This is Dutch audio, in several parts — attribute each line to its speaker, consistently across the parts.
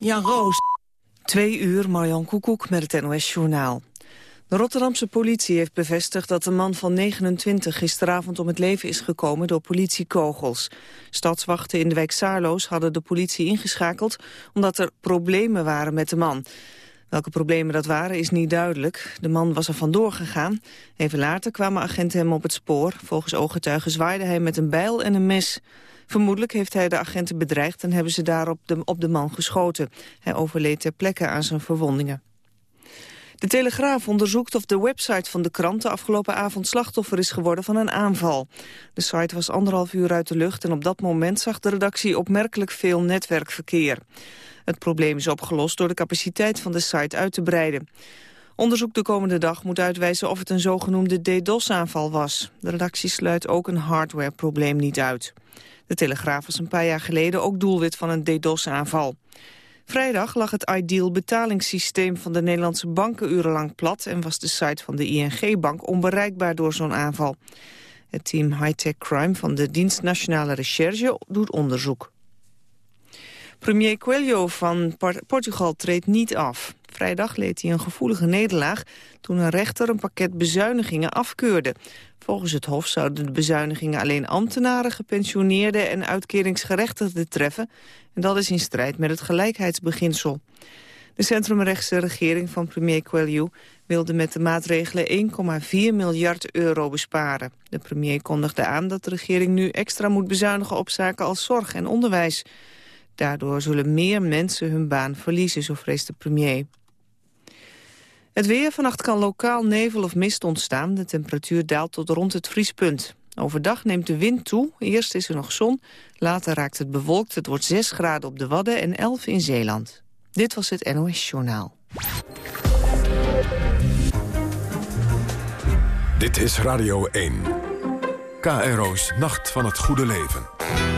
Speaker 1: Jan Roos. Twee uur, Marjan Koekoek met het NOS-journaal. De Rotterdamse politie heeft bevestigd dat een man van 29 gisteravond om het leven is gekomen door politiekogels. Stadswachten in de wijk Saarloos hadden de politie ingeschakeld omdat er problemen waren met de man. Welke problemen dat waren is niet duidelijk. De man was er vandoor gegaan. Even later kwamen agenten hem op het spoor. Volgens ooggetuigen zwaaide hij met een bijl en een mes. Vermoedelijk heeft hij de agenten bedreigd en hebben ze daarop de, op de man geschoten. Hij overleed ter plekke aan zijn verwondingen. De Telegraaf onderzoekt of de website van de krant de afgelopen avond slachtoffer is geworden van een aanval. De site was anderhalf uur uit de lucht en op dat moment zag de redactie opmerkelijk veel netwerkverkeer. Het probleem is opgelost door de capaciteit van de site uit te breiden. Onderzoek de komende dag moet uitwijzen of het een zogenoemde DDoS-aanval was. De redactie sluit ook een hardwareprobleem niet uit. De Telegraaf was een paar jaar geleden ook doelwit van een DDoS-aanval. Vrijdag lag het Ideal betalingssysteem van de Nederlandse banken urenlang plat... en was de site van de ING-bank onbereikbaar door zo'n aanval. Het team Hightech Crime van de Dienst Nationale Recherche doet onderzoek. Premier Coelho van Portugal treedt niet af. Vrijdag leed hij een gevoelige nederlaag toen een rechter een pakket bezuinigingen afkeurde. Volgens het Hof zouden de bezuinigingen alleen ambtenaren, gepensioneerden en uitkeringsgerechtigden treffen. En dat is in strijd met het gelijkheidsbeginsel. De centrumrechtse regering van premier Coelho wilde met de maatregelen 1,4 miljard euro besparen. De premier kondigde aan dat de regering nu extra moet bezuinigen op zaken als zorg en onderwijs. Daardoor zullen meer mensen hun baan verliezen, zo vreest de premier. Het weer. Vannacht kan lokaal nevel of mist ontstaan. De temperatuur daalt tot rond het vriespunt. Overdag neemt de wind toe. Eerst is er nog zon, later raakt het bewolkt. Het wordt 6 graden op de Wadden en 11 in Zeeland. Dit was het NOS Journaal.
Speaker 2: Dit is Radio 1. KRO's Nacht van het Goede Leven.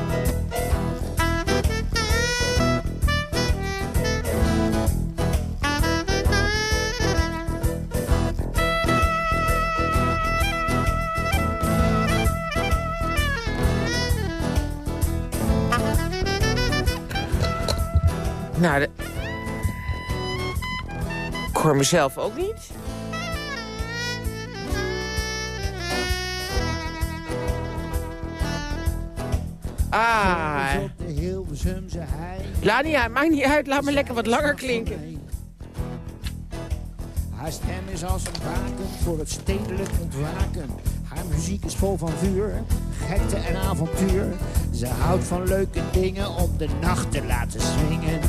Speaker 3: Nou, de... ik hoor mezelf ook niet. Ah. Laat niet uit, maakt niet uit. Laat me lekker wat langer klinken.
Speaker 4: Haar stem is als een waken voor het stedelijk ontwaken. Haar muziek is vol van vuur, gekte en avontuur. Ze houdt van leuke dingen om de nacht te laten swingen.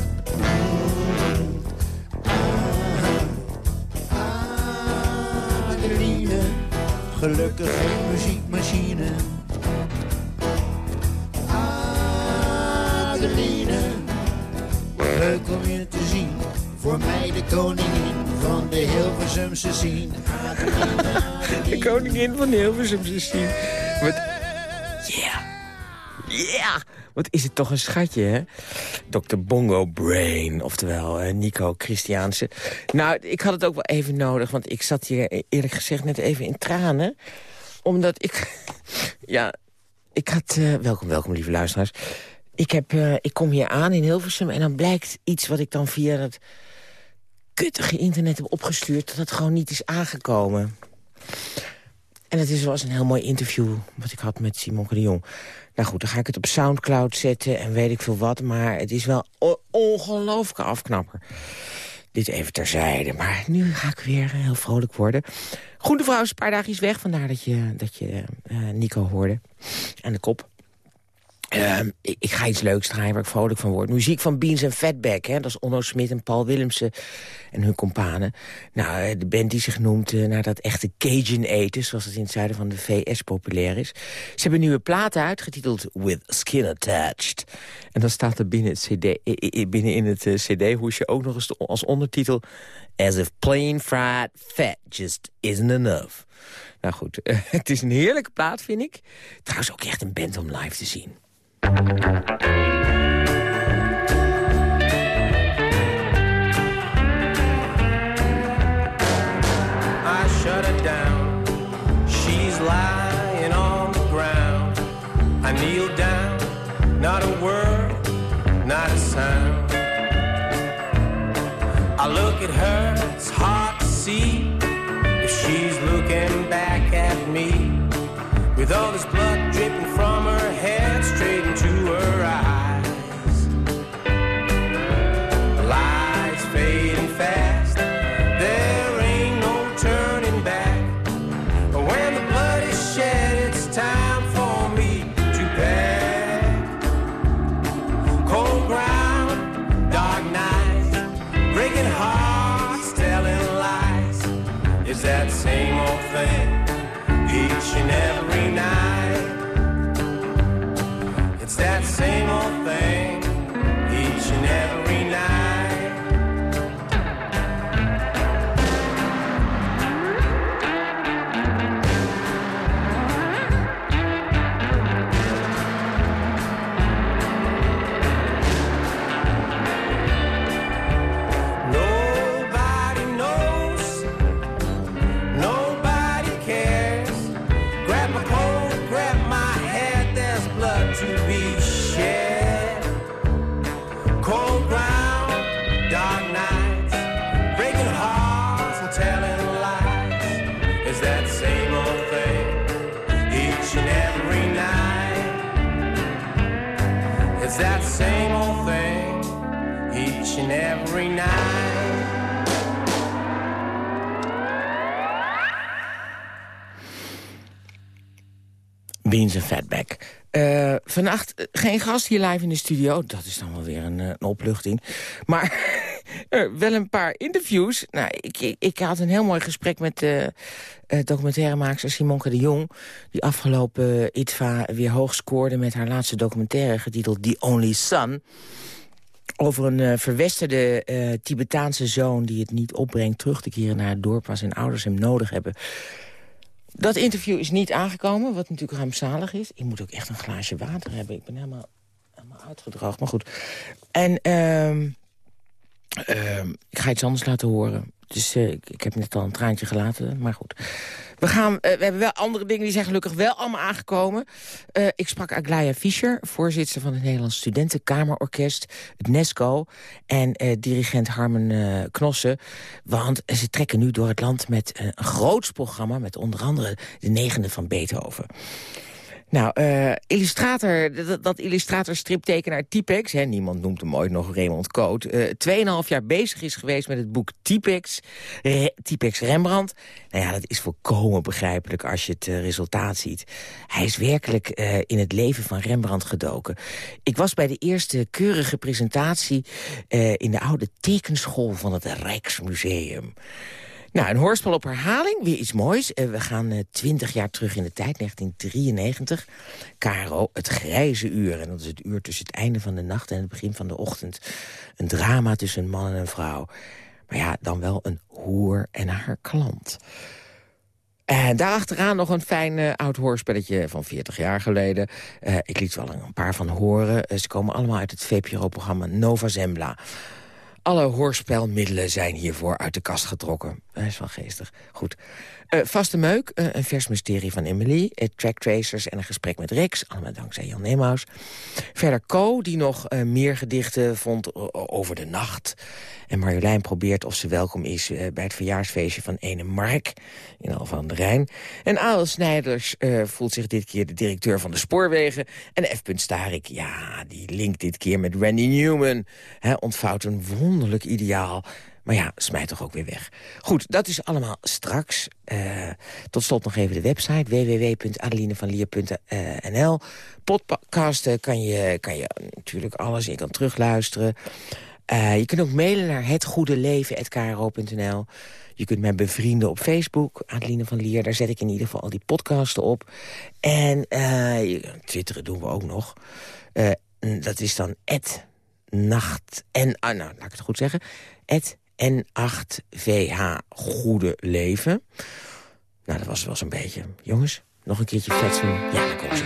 Speaker 4: Adeline, gelukkig geen muziekmachine. Adeline, leuk om je te zien. Voor mij de koningin van de Hilversumse scene.
Speaker 3: De koningin van de Hilversumse scene. Wat... Yeah. Wat is het toch een schatje, hè? Dr. Bongo Brain, oftewel uh, Nico Christiaanse. Nou, ik had het ook wel even nodig, want ik zat hier e-, eerlijk gezegd net even in tranen. Omdat ik... ja, ik had... Uh, welkom, welkom, lieve luisteraars. Ik, heb, ik kom hier aan in Hilversum en dan blijkt iets wat ik dan via het kuttige internet heb opgestuurd... dat het gewoon niet is aangekomen. En het is, was een heel mooi interview wat ik had met Simon de Jong. Nou goed, dan ga ik het op Soundcloud zetten en weet ik veel wat. Maar het is wel ongelooflijke afknapper. Dit even terzijde. Maar nu ga ik weer heel vrolijk worden. Groene vrouw is een paar dagjes weg. Vandaar dat je, dat je uh, Nico hoorde. En de kop. Ehm, ik, ga iets leuks draaien waar ik vrolijk van word. Muziek van Beans en Fatback. Hè? Dat is Onno Smit en Paul Willemsen en hun companen. Nou, eh, de band die zich noemt uh, dat echte Cajun eten... zoals het in het zuiden van de VS populair is. Ze hebben een nieuwe plaat uit, getiteld With Skin Attached. En dan staat er binnen, het CD, binnen in het uh, cd-hoesje ook nog eens als ondertitel... As if plain fried fat just isn't enough. Nou goed, het is een heerlijke plaat, vind ik. Trouwens ook echt een band om live te zien.
Speaker 5: With all this blood It's that same old thing each and every night.
Speaker 3: Beans en Fatback. Uh, vannacht uh, geen gast hier live in de studio. Dat is dan wel weer een, uh, een opluchting. Maar wel een paar interviews. Nou, ik, ik, ik, had een heel mooi gesprek met de documentairemaakster Simonke de Jong... die afgelopen ITVA weer hoog scoorde met haar laatste documentaire... getiteld The Only Son over een verwesterde Tibetaanse zoon... die het niet opbrengt terug te keren naar het dorp... waar zijn ouders hem nodig hebben... Dat interview is niet aangekomen, wat natuurlijk rampzalig is. Ik moet ook echt een glaasje water hebben. Ik ben helemaal, helemaal uitgedroogd, maar goed. En uh, uh, ik ga iets anders laten horen. Dus uh, ik, heb net al een traantje gelaten, maar goed. We, gaan, uh, we hebben wel andere dingen, die zijn gelukkig wel allemaal aangekomen. Uh, ik sprak Aglaya Fischer, voorzitter van het Nederlands Studentenkamerorkest, het NESCO, en dirigent Harmen Knossen. Want ze trekken nu door het land met een groots programma, met onder andere de negende van Beethoven. Nou, uh, illustrator, dat, dat illustrator-striptekenaar Typex... Hè, niemand noemt hem ooit nog Raymond Coat... Uh, tweeënhalf jaar bezig is geweest met het boek Typex, Re, Typex Rembrandt. Nou ja, dat is volkomen begrijpelijk als je het uh, resultaat ziet. Hij is werkelijk in het leven van Rembrandt gedoken. Ik was bij de eerste keurige presentatie... in de oude tekenschool van het Rijksmuseum... Nou, een hoorspel op herhaling, weer iets moois. We gaan twintig jaar terug in de tijd, 1993. Caro, het grijze uur. En dat is het uur tussen het einde van de nacht en het begin van de ochtend. Een drama tussen een man en een vrouw. Maar ja, dan wel een hoer en haar klant. En daarachteraan nog een fijn uh, oud hoorspelletje van 40 jaar geleden. Uh, ik liet wel een paar van horen. Uh, ze komen allemaal uit het VPRO-programma Nova Zembla. Alle hoorspelmiddelen zijn hiervoor uit de kast getrokken. Hij is wel geestig. Goed. Eh, vaste Meuk, eh, een vers mysterie van Emily. Uh, track Tracers en een gesprek met Rex. Allemaal dankzij Jan Nemaus. Verder Co, die nog meer gedichten vond over de nacht. En Marjolein probeert of ze welkom is bij het verjaarsfeestje van Ene Mark. In Alphen aan de Rijn. En Adel Snijders voelt zich dit keer de directeur van de spoorwegen. En F. Starik, ja, die linkt dit keer met Randy Newman. He, ontvouwt een wonderlijk ideaal maar ja, smijt toch ook weer weg. Goed, dat is allemaal straks. Uh, tot slot nog even de website www.adelinevanlier.nl. Podcasten kan je, kan je natuurlijk alles. Je kan terugluisteren. Uh, je kunt ook mailen naar hetgoedeleven.kro.nl. Je kunt mij bevrienden op Facebook, Adeline van Lier. Daar zet ik in ieder geval al die podcasten op. En uh, twitteren doen we ook nog. dat is dan nacht en... Ah, nou, laat ik het goed zeggen. N8VH Goede Leven. Nou, dat was wel zo'n beetje. Jongens, nog een keertje fletsen. Ja, dat komt zo.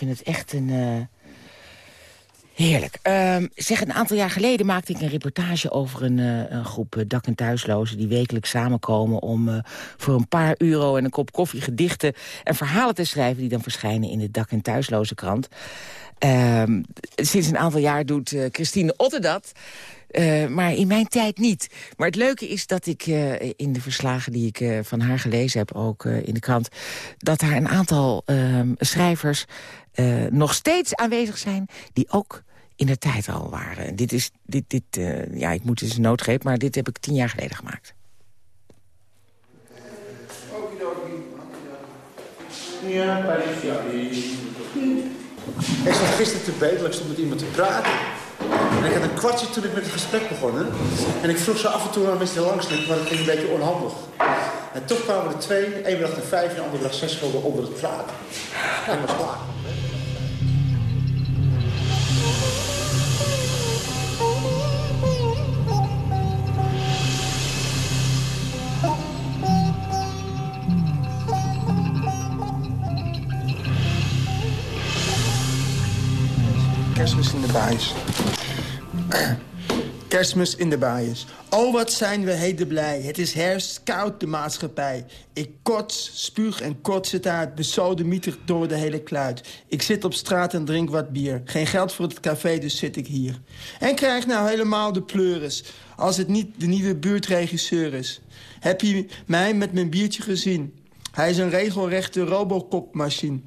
Speaker 3: Vind het echt een... Uh... Heerlijk. Uh, zeg, een aantal jaar geleden maakte ik een reportage over een, uh, een groep uh, dak- en thuislozen... die wekelijks samenkomen om uh, voor een paar euro en een kop koffie gedichten... en verhalen te schrijven die dan verschijnen in de dak- en thuislozenkrant. Ehm, sinds een aantal jaar doet Christine Otte dat. Maar in mijn tijd niet. Maar het leuke is dat ik in de verslagen die ik van haar gelezen heb... ook in de krant, dat daar een aantal ehm, schrijvers nog steeds aanwezig zijn... die ook in de tijd al waren. Dit is, dit, dit, ja, ik moet dus een noodgreep, maar dit heb ik tien jaar geleden gemaakt.
Speaker 6: Ja, Ik stond gisteren te bedelen, ik stond met iemand te praten. En ik had een kwartje toen ik met het gesprek begon. En ik vroeg ze af en toe aan mensen langs maar dat ging een beetje onhandig. En toch kwamen er twee, één bracht er vijf en de andere bracht zes gulden onder het praten. En was klaar.
Speaker 7: Kerstmis in de baaiers. Oh, wat zijn we heden blij. Het is herfst, koud de maatschappij. Ik kots, spuug en kots het uit. Besodemieter door de hele kluit. Ik zit op straat en drink wat bier. Geen geld voor het café, dus zit ik hier. En krijg nou helemaal de pleuris. Als het niet de nieuwe buurtregisseur is. Heb je mij met mijn biertje gezien? Hij is een regelrechte robocop-machine.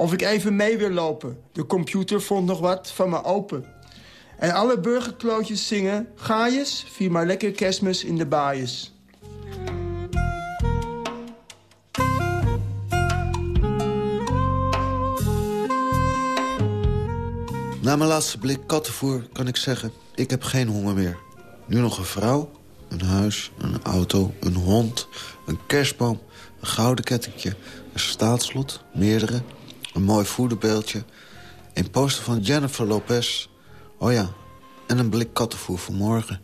Speaker 7: Of ik even mee wil lopen. De computer vond nog wat van me open. En alle burgerklootjes zingen... Gaaiers, vier maar lekker kerstmis in de baaiers.
Speaker 8: Na mijn laatste blik kattenvoer kan ik zeggen... ik heb geen honger meer. Nu nog een vrouw, een huis, een auto, een hond... een kerstboom, een gouden kettingje, een staatslot, meerdere... een mooi voederbeeldje, een poster van Jennifer Lopez... oh ja, en een blik kattenvoer voor morgen.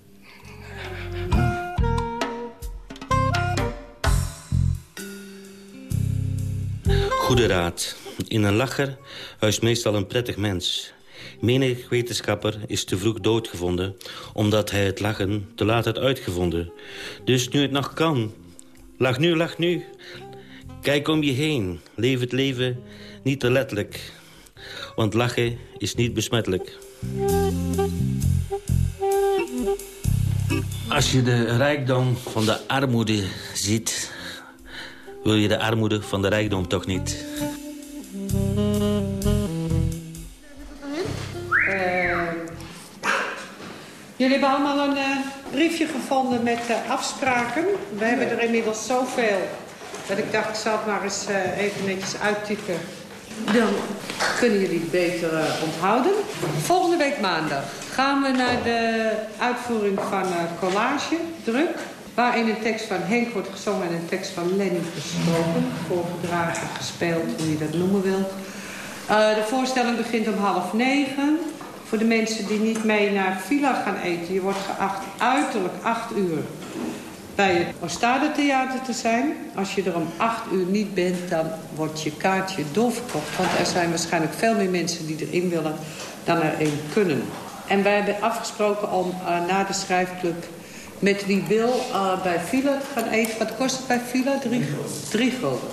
Speaker 9: Goede raad. In een lacher huist meestal een prettig mens. Menig wetenschapper is te vroeg doodgevonden... omdat hij het lachen te laat had uitgevonden. Dus nu het nog kan, lach nu, lach nu. Kijk om je heen, leef het leven niet te letterlijk. Want lachen is niet besmettelijk. Als je de rijkdom van de armoede ziet... wil je de armoede van de rijkdom toch niet.
Speaker 10: Jullie hebben allemaal een eh, briefje gevonden met eh, afspraken. We hebben er inmiddels zoveel dat ik dacht, ik zal het maar eens eh, even netjes uittypen. Dan kunnen jullie het beter eh, onthouden. Volgende week maandag gaan we naar de uitvoering van eh, collage, druk. Waarin een tekst van Henk wordt gezongen en een tekst van Lenny gesproken. Voorgedragen, gespeeld, hoe je dat noemen wilt. Eh, de voorstelling begint om half negen. Voor de mensen die niet mee naar Villa gaan eten. Je wordt geacht uiterlijk acht uur bij het Ostade Theater te zijn. Als je er om acht uur niet bent, dan wordt je kaartje doorverkocht. Want er zijn waarschijnlijk veel meer mensen die erin willen dan er in kunnen. En wij hebben afgesproken om uh, na de schrijfclub met wie wil uh, bij Villa te gaan eten. Wat kost het bij Villa? Drie, drie gulden.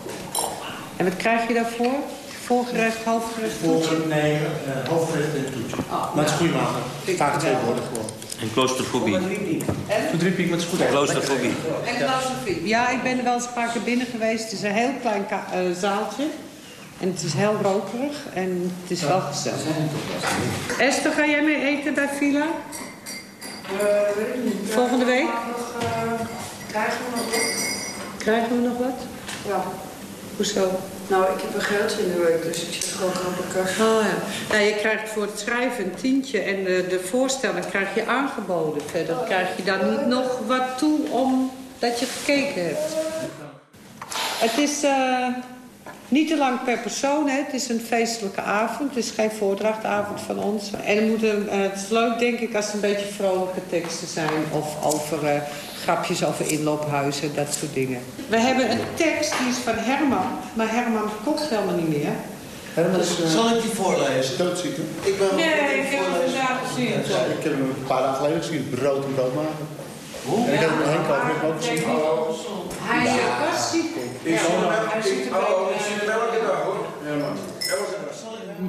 Speaker 10: En wat krijg je daarvoor? Voorgerecht, hoofdgerecht, toetje?
Speaker 6: Voor, nee, uh, hoofdgerecht en toetje.
Speaker 10: Oh,
Speaker 6: maar het is maken. Vaak twee woorden gewoon.
Speaker 9: En kloosterfobie.
Speaker 6: Voor drie piek met is goed.
Speaker 9: Kloosterfobie.
Speaker 10: En claustrofobie. Ja, ik ben er wel eens een paar keer binnen geweest. Het is een heel klein eh, zaaltje. En het is heel rokerig. En het is wel gezellig. Esther, ga jij mee eten bij Villa? Volgende week?
Speaker 11: Krijgen we nog wat?
Speaker 10: Krijgen we nog wat?
Speaker 11: Ja.
Speaker 10: Hoezo?
Speaker 11: Nou, ik heb een geldje in de week, dus ik zit gewoon de kast.
Speaker 10: Oh ja. Nou, je krijgt voor het schrijven een tientje en de, de voorstelling krijg je aangeboden. Verder krijg je daar niet nog wat toe omdat je gekeken hebt. Het is eh, niet te lang per persoon, hè. het is een feestelijke avond. Het is geen voordrachtavond van ons. En moeten, eh, het is leuk denk ik als er een beetje vrolijke teksten zijn... of over eh, grapjes over inloophuizen, dat soort dingen. We hebben een tekst, die is van Herman, maar Herman komt helemaal niet meer.
Speaker 6: Zal ik die voorlezen? Hè? Ik ben
Speaker 10: Nee, ik heb hem vandaag gezien.
Speaker 6: Ja, ik heb hem een paar dagen geleden gezien. Brood en brood maken. En ik heb hem met Henk ook, ik heb hem ook gezien.
Speaker 10: Hij is ook was ziek. Ja, hij ziet er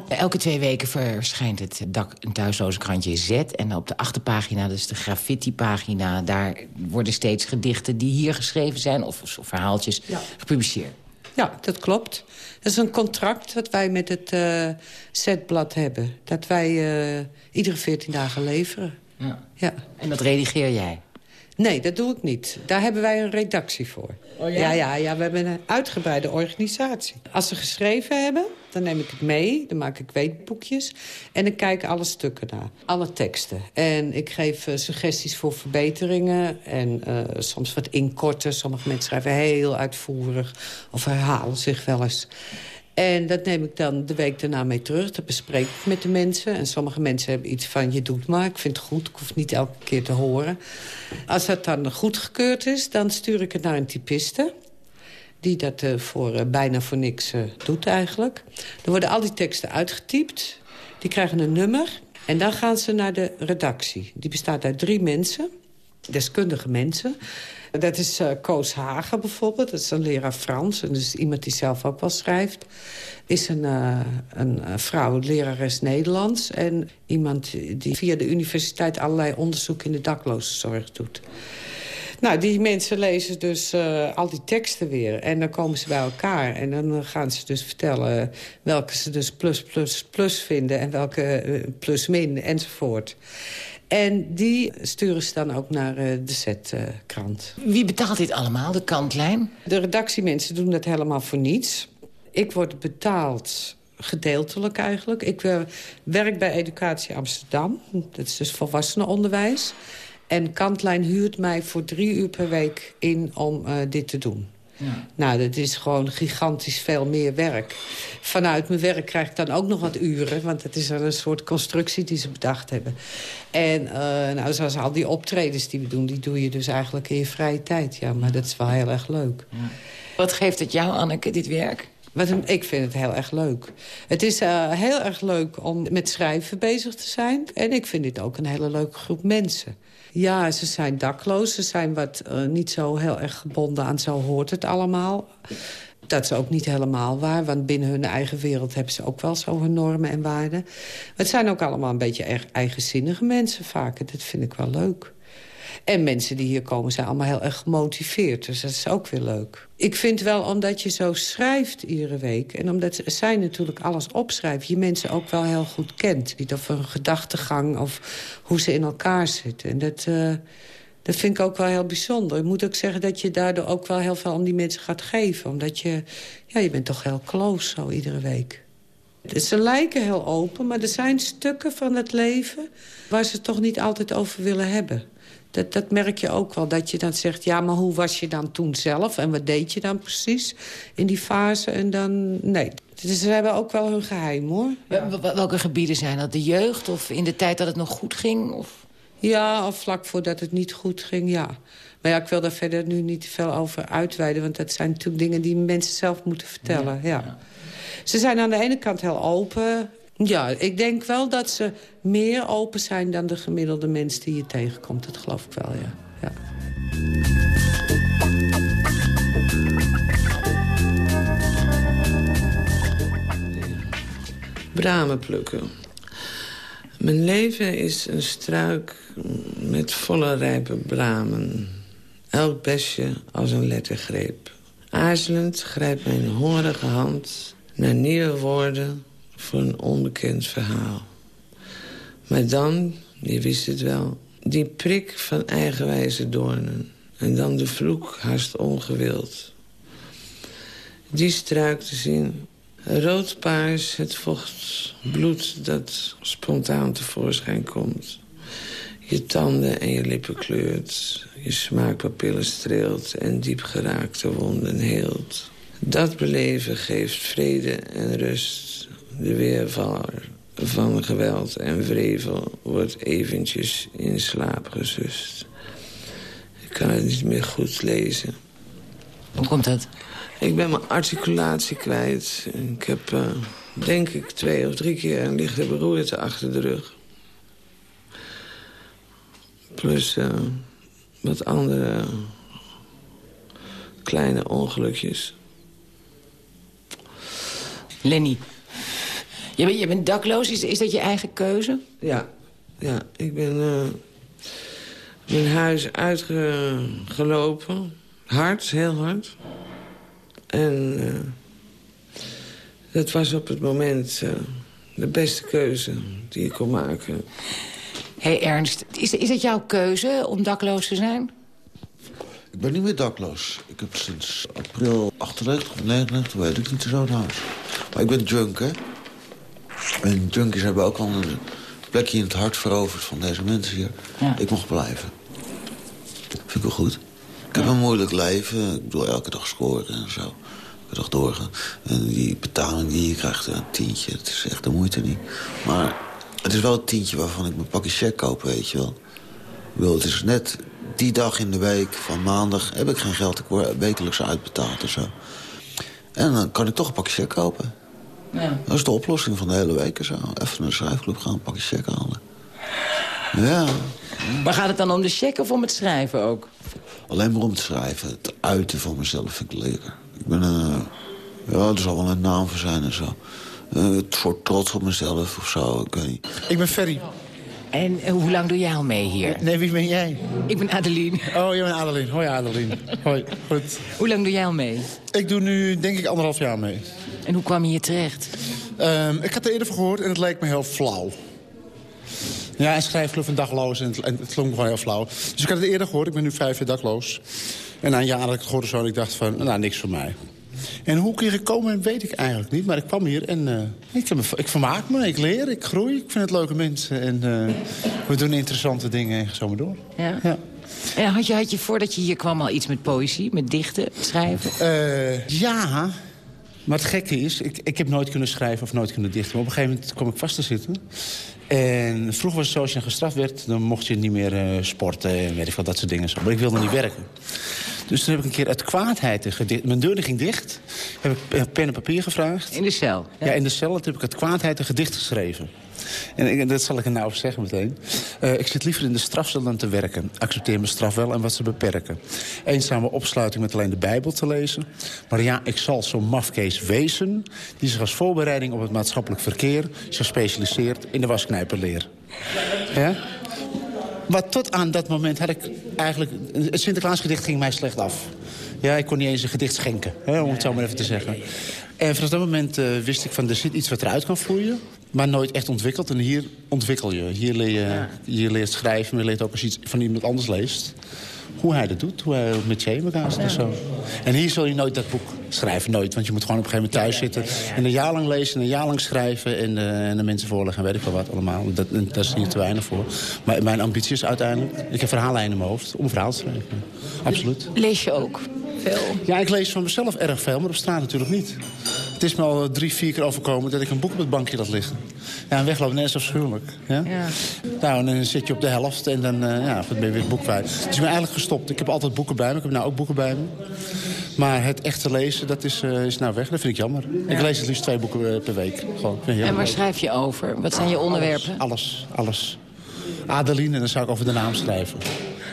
Speaker 12: Elke twee weken verschijnt het dak een thuisloze krantje Z. En op de achterpagina, is de graffiti-pagina... daar worden steeds gedichten die hier geschreven zijn... of, of verhaaltjes
Speaker 10: Ja.
Speaker 12: gepubliceerd.
Speaker 10: Ja, dat klopt. Dat is een contract dat wij met het eh zetblad hebben. Dat wij eh, iedere 14 dagen leveren.
Speaker 12: Ja.
Speaker 10: Ja.
Speaker 12: En dat redigeer jij?
Speaker 10: Nee, dat doe ik niet. Daar hebben wij een redactie voor.
Speaker 12: Oh ja?
Speaker 10: ja? Ja, ja, we hebben een uitgebreide organisatie. Als ze geschreven hebben, dan neem ik het mee. Dan maak ik weetboekjes. En dan kijk ik alle stukken na. Alle teksten. En ik geef uh, suggesties voor verbeteringen. En uh, soms wat inkorten. Sommige mensen schrijven heel uitvoerig. Of herhalen zich wel eens. En dat neem ik dan de week daarna mee terug. Dat bespreek ik met de mensen. En sommige mensen hebben iets van, je doet maar. Ik vind het goed, ik hoef niet elke keer te horen. Als dat dan goedgekeurd is, dan stuur ik het naar een typiste die dat uh, voor, uh, bijna voor niks uh, doet eigenlijk. Dan worden al die teksten uitgetypt. Die krijgen een nummer. En dan gaan ze naar de redactie. Die bestaat uit drie mensen. Deskundige mensen. Dat is uh, Koos Hagen bijvoorbeeld. Dat is een leraar Frans. En dus iemand die zelf ook wel schrijft. Is een, uh, een vrouw, lerares Nederlands. En iemand die via de universiteit allerlei onderzoek in de daklozenzorg doet. Nou, die mensen lezen dus al die teksten weer. En dan komen ze bij elkaar. En dan gaan ze dus vertellen welke ze dus plus, plus, plus vinden... en welke plus, min, enzovoort. En die sturen ze dan ook naar uh, de Z-krant.
Speaker 12: Wie betaalt dit allemaal, de kantlijn?
Speaker 10: De redactiemensen doen dat helemaal voor niets. Ik word betaald gedeeltelijk eigenlijk. Ik werk bij Educatie Amsterdam. Dat is dus volwassenenonderwijs. En Kantlijn huurt mij voor drie uur per week in om uh, dit te doen. Ja. Nou, dat is gewoon gigantisch veel meer werk. Vanuit mijn werk krijg ik dan ook nog wat uren... want het is een soort constructie die ze bedacht hebben. En uh, nou, zoals al die optredens die we doen... die doe je dus eigenlijk in je vrije tijd. Ja, maar dat is wel heel erg leuk. Ja.
Speaker 12: Wat geeft het jou, Anneke, dit werk?
Speaker 10: Wat, ik vind het heel erg leuk. Het is uh, heel erg leuk om met schrijven bezig te zijn. En ik vind dit ook een hele leuke groep mensen. Ja, ze zijn dakloos. Ze zijn wat uh, niet zo heel erg gebonden aan zo hoort het allemaal. Dat is ook niet helemaal waar, want binnen hun eigen wereld hebben ze ook wel zo hun normen en waarden. Het zijn ook allemaal een beetje eigenzinnige mensen vaak. Dat vind ik wel leuk. En mensen die hier komen zijn allemaal heel erg gemotiveerd. Dus dat is ook weer leuk. Ik vind wel, omdat je zo schrijft iedere week... en omdat zij natuurlijk alles opschrijft... je mensen ook wel heel goed kent. Niet of een gedachtegang of hoe ze in elkaar zitten. En dat, uh, dat vind ik ook wel heel bijzonder. Ik moet ook zeggen dat je daardoor ook wel heel veel om die mensen gaat geven. Omdat je, ja, je bent toch heel close zo iedere week. Ze lijken heel open, maar er zijn stukken van het leven... waar ze toch niet altijd over willen hebben. Dat, dat merk je ook wel, dat je dan zegt... ja, maar hoe was je dan toen zelf? En wat deed je dan precies in die fase? En dan, nee. Dus ze hebben ook wel hun geheim, hoor.
Speaker 12: Ja. Welke gebieden zijn dat? De jeugd of in de tijd dat het nog goed ging? Of?
Speaker 10: Ja, of vlak voordat het niet goed ging, ja. Maar ja, ik wil daar verder nu niet te veel over uitweiden... want dat zijn natuurlijk dingen die mensen zelf moeten vertellen, ja. ja. Ze zijn aan de ene kant heel open... Ja, ik denk wel dat ze meer open zijn dan de gemiddelde mens die je tegenkomt. Dat geloof ik wel, ja. ja.
Speaker 13: Bramen plukken. Mijn leven is een struik met volle rijpe bramen. Elk besje als een lettergreep. Aarzelend grijpt mijn hongerige hand naar nieuwe woorden voor een onbekend verhaal. Maar dan, je wist het wel, die prik van eigenwijze doornen. En dan de vloek haast ongewild. Die struik te zien, roodpaars het vocht, bloed dat spontaan tevoorschijn komt. Je tanden en je lippen kleurt, je smaakpapillen streelt... en diep geraakte wonden heelt. Dat beleven geeft vrede en rust de weerval van geweld en wrevel wordt eventjes in slaap gesust. Ik kan het niet meer goed lezen.
Speaker 12: Hoe komt dat?
Speaker 13: Ik ben mijn articulatie kwijt. Ik heb, uh, denk ik, twee of drie keer een lichte beroerte achter de rug. Plus uh, wat andere kleine ongelukjes.
Speaker 12: Lenny, je bent, je bent dakloos, is, is dat je eigen keuze?
Speaker 13: Ja, ja. ik ben uh, mijn huis uitgelopen. Hard, heel hard. En uh, dat was op het moment uh, de beste keuze die ik kon maken.
Speaker 12: Hé hey Ernst, is, is het jouw keuze om dakloos te zijn?
Speaker 8: Ik ben niet meer dakloos. Ik heb sinds april 98 of 99, weet ik niet, zo'n huis. Maar ik ben junk, hè. En junkies hebben ook al een plekje in het hart veroverd van deze mensen hier. Ik mocht blijven. Vind ik wel goed. Ik heb een moeilijk leven. Ik bedoel, elke dag scoren en zo. Elke dag doorgaan. En die betaling die je krijgt, een tientje, het is echt de moeite niet. Maar het is wel het tientje waarvan ik mijn pakje check koop, weet je wel. Ik bedoel, het is net die dag in de week van maandag heb ik geen geld. Ik word wekelijks uitbetaald en zo. En dan kan ik toch een pakje check kopen.
Speaker 12: Ja.
Speaker 8: Dat is de oplossing van de hele week zo. Even naar de schrijfclub gaan, een pakje check halen. Ja,
Speaker 12: Maar gaat het dan om de check of om het schrijven ook?
Speaker 8: alleen maar om te schrijven. Het uiten van mezelf vind ik lekker. Ik ben een... Ja, er zal wel een naam voor zijn en zo. Eh, Het soort trots op mezelf of zo, ik weet niet.
Speaker 14: Ik ben Ferry.
Speaker 12: En eh, hoe lang doe jij al mee hier?
Speaker 14: Nee, wie ben jij?
Speaker 12: Ik ben Adeline.
Speaker 14: Oh, je bent Adeline. Hoi, Adeline. Hoi, goed.
Speaker 12: Hoe lang doe jij al mee?
Speaker 14: Ik doe nu, denk ik, anderhalf jaar mee.
Speaker 12: En hoe kwam je hier terecht?
Speaker 14: Ehm, ik had er eerder van gehoord en het leek me heel flauw. Ja, en schrijfclub en dagloos en het, en het klonk gewoon heel flauw. Dus ik had het eerder gehoord, ik ben nu vijf jaar dakloos. En na een jaar had ik het gehoord zo en ik dacht van, nou, niks voor mij. En hoe ik hier gekomen ben, weet ik eigenlijk niet. Maar ik kwam hier en eh, ik, heb me- ik vermaak me, ik leer, ik groei. Ik vind het leuke mensen en eh, we doen interessante dingen en zo maar door.
Speaker 12: Ja. En had je, had je voordat je hier kwam al iets met poëzie, met dichten, schrijven?
Speaker 14: Eh, ja, maar het gekke is, ik, ik heb nooit kunnen schrijven of nooit kunnen dichten. Maar op een gegeven moment kwam ik vast te zitten. En vroeger was het zo, als je gestraft werd, dan mocht je niet meer sporten en weet ik wat, dat soort dingen. Maar ik wilde niet werken. Dus toen heb ik een keer uit kwaadheid. Mijn deur ging dicht, heb ik pen en papier gevraagd.
Speaker 12: In de cel?
Speaker 14: Ja, in de cel. Toen heb ik uit kwaadheid een gedicht geschreven. En ik- dat zal ik er nou over zeggen meteen. Eh, ik zit liever in de strafcel dan te werken. Accepteer mijn straf wel en wat ze beperken. Eenzame opsluiting met alleen de Bijbel te lezen. Maar ja, ik zal zo'n mafkees wezen... die zich als voorbereiding op het maatschappelijk verkeer... zich specialiseert in de wasknijperleer. Ja? Maar tot aan dat moment had ik eigenlijk... Het Sinterklaasgedicht ging mij slecht af. Ja, ik kon niet eens een gedicht schenken, hè, om het zo maar even te zeggen. En vanaf dat moment eh, wist ik van, er zit iets wat eruit kan vloeien... maar nooit echt ontwikkeld. En hier ontwikkel je. Hier leer je, je leert schrijven, maar je leert ook als je iets van iemand anders leest... hoe hij dat doet, hoe hij met zit en zo. En hier zul je nooit dat boek schrijven, nooit. Want je moet gewoon op een gegeven moment thuis zitten... en een jaar lang lezen en een jaar lang schrijven... en, eh, en de mensen voorleggen en weet ik wel wat allemaal. Dat, en daar is hier te weinig voor. Maar mijn ambitie is uiteindelijk... ik heb verhaallijnen in mijn hoofd om een verhaal te schrijven. Absoluut.
Speaker 12: Lees je ook veel?
Speaker 14: Ja, ik lees van mezelf erg veel, maar op straat natuurlijk niet. Het is me al drie, vier keer overkomen dat ik een boek op het bankje laat liggen. Ja, en weglopen, net is afschuwelijk. Ja?
Speaker 12: Ja.
Speaker 14: Nou, en dan zit je op de helft en dan, eh, ja, ben je weer het boek kwijt. Dus ik ben eigenlijk gestopt. Ik heb altijd boeken bij me. Ik heb nou ook boeken bij me. Maar het echte lezen, dat is, eh, is nou weg. Dat vind ik jammer. Ik lees het liefst twee boeken eh, per week. Gewoon. Het
Speaker 12: En waar schrijf je over? Wat zijn je onderwerpen?
Speaker 14: Alles, alles. Adeline, en dan zou ik over de naam schrijven.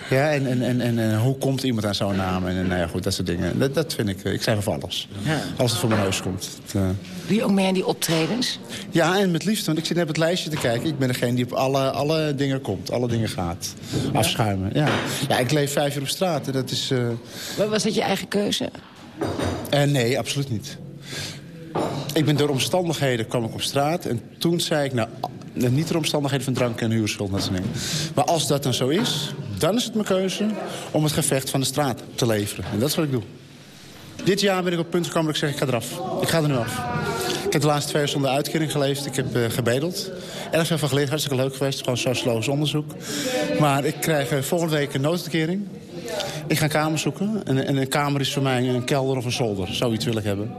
Speaker 14: Ja, en, en, en, en, en hoe komt iemand aan zo'n naam? En, en nou ja, goed, dat soort dingen. Dat, dat vind ik, eh, ik schrijf over alles.
Speaker 12: Ja.
Speaker 14: Als het voor mijn neus komt. Eh,
Speaker 12: Doe je ook mee aan die optredens?
Speaker 14: Ja, en met liefde, want ik zit net op het lijstje te kijken. Ik ben degene die op alle, alle dingen komt, alle dingen gaat. Afschuimen, ja. Ja, ik leef vijf uur op straat en dat is... eh,
Speaker 12: Wa- Was dat je eigen keuze?
Speaker 14: nee, absoluut niet. Ik ben door omstandigheden kwam ik op straat. En toen zei ik, nou, niet door omstandigheden van drank en huurschuld. Dat soort dingen. Maar als dat dan zo is, dan is het mijn keuze om het gevecht van de straat te leveren. En dat is wat ik doe. Dit jaar ben ik op het punt gekomen dat ik zeg, ik ga eraf. Ik ga er nu af. Ik heb de laatste twee jaar zonder uitkering geleefd. Ik heb eh, gebedeld. Erg veel van geleerd. Hartstikke leuk geweest. Gewoon sociologisch onderzoek. Maar ik krijg eh, volgende week een nooduitkering. Ik ga een kamer zoeken. En, en een kamer is voor mij een kelder of een zolder. Zoiets wil ik hebben.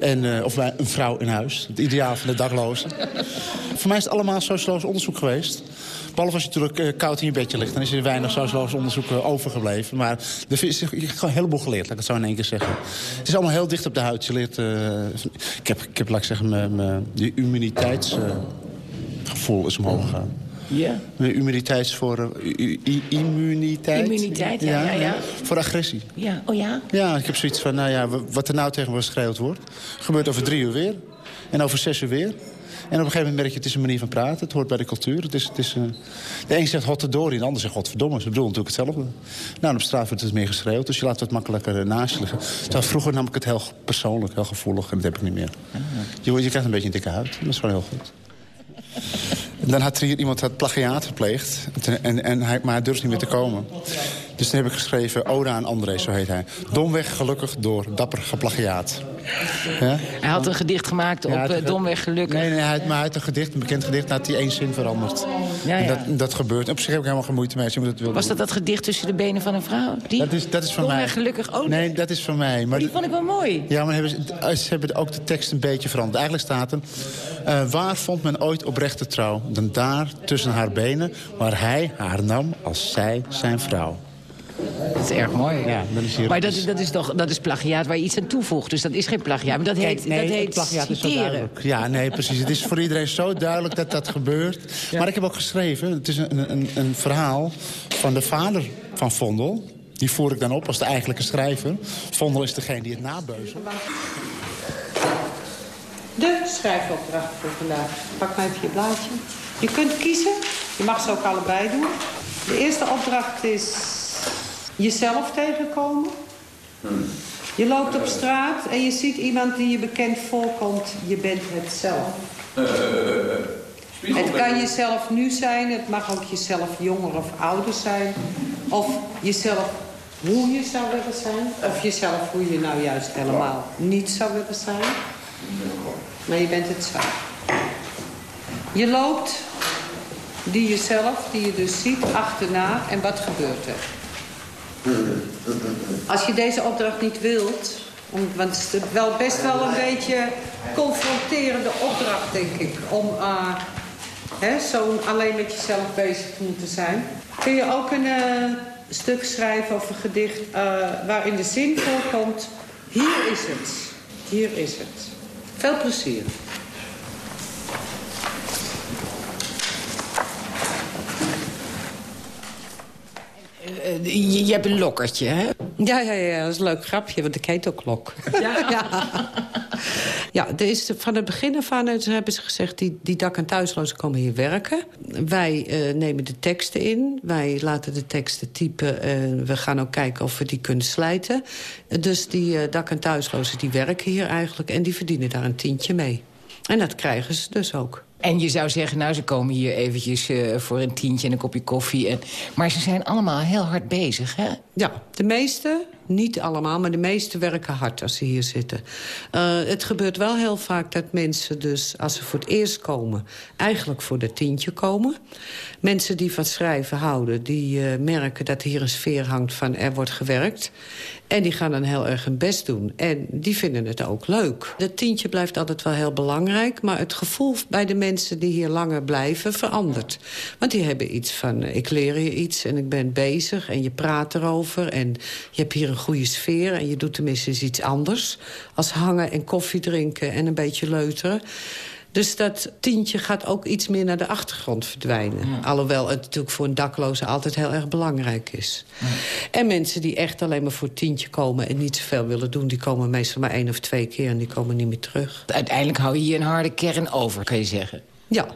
Speaker 14: En, eh, of bij een vrouw in huis. Het ideaal van de daklozen. voor mij is het allemaal sociologisch onderzoek geweest. Behalve als je natuurlijk eh, koud in je bedje ligt. Dan is er weinig sociologisch onderzoek eh, overgebleven. Maar er is, gewoon een heleboel geleerd, laat ik het zo in één keer zeggen. Het is allemaal heel dicht op de huid. Je leert... ik, heb, ik heb, laat ik zeggen, mijn, die immuniteitsgevoel is omhoog gegaan.
Speaker 12: Ja.
Speaker 14: Mijn immuniteits voor... eh, immuniteit?
Speaker 12: Immuniteit, ja, ja, ja.
Speaker 14: Voor agressie.
Speaker 12: Ja, oh ja?
Speaker 14: Ja, ik heb zoiets van, nou ja, wat er nou tegenwoordig geschreeuwd wordt... gebeurt over drie uur weer. En over zes uur weer. En op een gegeven moment merk je, het is een manier van praten. Het hoort bij de cultuur. Het is, het is, eh, de een zegt hotdodori en de ander zegt godverdomme. Ze bedoelen natuurlijk hetzelfde. Nou, op straat wordt het meer geschreeuwd. Dus je laat het makkelijker eh, naast je liggen. Terwijl vroeger nam ik het heel persoonlijk, heel gevoelig. En dat heb ik niet meer. Je, wordt- je krijgt een beetje een dikke huid. Dat is gewoon heel goed. Dan had er hier iemand had plagiaat gepleegd. En, en hij, maar hij durft niet meer te komen. Dus toen heb ik geschreven Oda aan André, zo heet hij. Domweg gelukkig door dapper geplagiaat. Ja?
Speaker 12: Hij had een gedicht gemaakt op
Speaker 14: Ja, het-
Speaker 12: Domweg Gelukkig.
Speaker 14: Nee, nee, hij maar hij had een gedicht, een bekend gedicht, had hij één zin veranderd.
Speaker 12: Ja,
Speaker 14: En. Dat, dat gebeurt. Op zich heb ik helemaal geen moeite mee. als je moet het willen
Speaker 12: Was dat dat gedicht tussen de benen van een vrouw? Die?
Speaker 14: Dat is, dat is van
Speaker 12: Domweg
Speaker 14: mij.
Speaker 12: Gelukkig ook?
Speaker 14: Nee, dat is van mij. Maar
Speaker 12: Die vond ik wel mooi.
Speaker 14: Ja, maar hebben ze, ze hebben ook de tekst een beetje veranderd. Eigenlijk staat er... eh, waar vond men ooit oprechte trouw? Dan daar, tussen haar benen, waar hij haar nam als zij zijn vrouw.
Speaker 12: Dat is erg mooi.
Speaker 14: Ja, dat is
Speaker 12: Maar dat, is- dat is toch dat is plagiaat waar je iets aan toevoegt. Dus dat is geen plagiaat. Maar dat heet,
Speaker 14: Kijk, nee,
Speaker 12: dat heet
Speaker 14: plagiaat is zo
Speaker 12: citeren.
Speaker 14: duidelijk. Ja, nee, precies. Het is voor iedereen zo duidelijk dat dat gebeurt. Maar ik heb ook geschreven, het is een, een, een verhaal van de vader van Vondel. Die voer ik dan op als de eigenlijke schrijver. Vondel is degene die het nabeuzelt.
Speaker 10: De schrijfopdracht voor vandaag. Pak maar even je blaadje. Je kunt kiezen. Je mag ze ook allebei doen. De eerste opdracht is jezelf tegenkomen. Je loopt op straat en je ziet iemand die je bekend voorkomt. Je bent het zelf. Het kan jezelf nu zijn, het mag ook jezelf jonger of ouder zijn. Of jezelf hoe je zou willen zijn. Of jezelf hoe je nou juist helemaal niet zou willen zijn. Maar je bent het zelf. Je loopt die jezelf, die je dus ziet, achterna. En wat gebeurt er? Als je deze opdracht niet wilt... want het is wel best wel een beetje confronterende opdracht, denk ik. Om hè, zo alleen met jezelf bezig te moeten zijn. Kun je ook een eh, stuk schrijven of een gedicht... eh, waarin de zin voorkomt... Hier is het. Hier is het. Veel plezier.
Speaker 12: Je, je hebt een lokkertje, hè?
Speaker 10: Ja, ja, ja, dat is een leuk grapje, want ik heet ook Klok. Ja, ja. ja er is, van het begin af aan hebben ze gezegd... die, die dak- en thuislozen komen hier werken. Wij eh, nemen de teksten in. Wij laten de teksten typen. en we gaan ook kijken of we die kunnen slijten. Dus die eh, dak- en thuislozen die werken hier eigenlijk... en die verdienen daar een tientje mee. En dat krijgen ze dus ook.
Speaker 12: En je zou zeggen, nou, ze komen hier eventjes eh, voor een tientje en een kopje koffie. En... Maar ze zijn allemaal heel hard bezig, hè?
Speaker 10: Ja, de meeste, niet allemaal, maar de meeste werken hard als ze hier zitten. Eh, het gebeurt wel heel vaak dat mensen dus, als ze voor het eerst komen... eigenlijk voor de tientje komen. Mensen die van schrijven houden, die eh, merken dat hier een sfeer hangt van er wordt gewerkt. En die gaan dan heel erg hun best doen. En die vinden het ook leuk. Dat tientje blijft altijd wel heel belangrijk... maar het gevoel bij de mensen die hier langer blijven verandert. Want die hebben iets van, eh, ik leer hier iets en ik ben bezig... en je praat erover en je hebt hier een goede sfeer... en je doet tenminste iets anders... als hangen en koffie drinken en een beetje leuteren... Dus dat tientje gaat ook iets meer naar de achtergrond verdwijnen. Alhoewel het natuurlijk voor een dakloze altijd heel erg belangrijk is. En mensen die echt alleen maar voor tientje komen... en niet zoveel willen doen, die komen meestal maar één of twee keer... en die komen niet meer terug.
Speaker 12: Uiteindelijk hou je hier een harde kern over, kan je zeggen.
Speaker 10: Ja,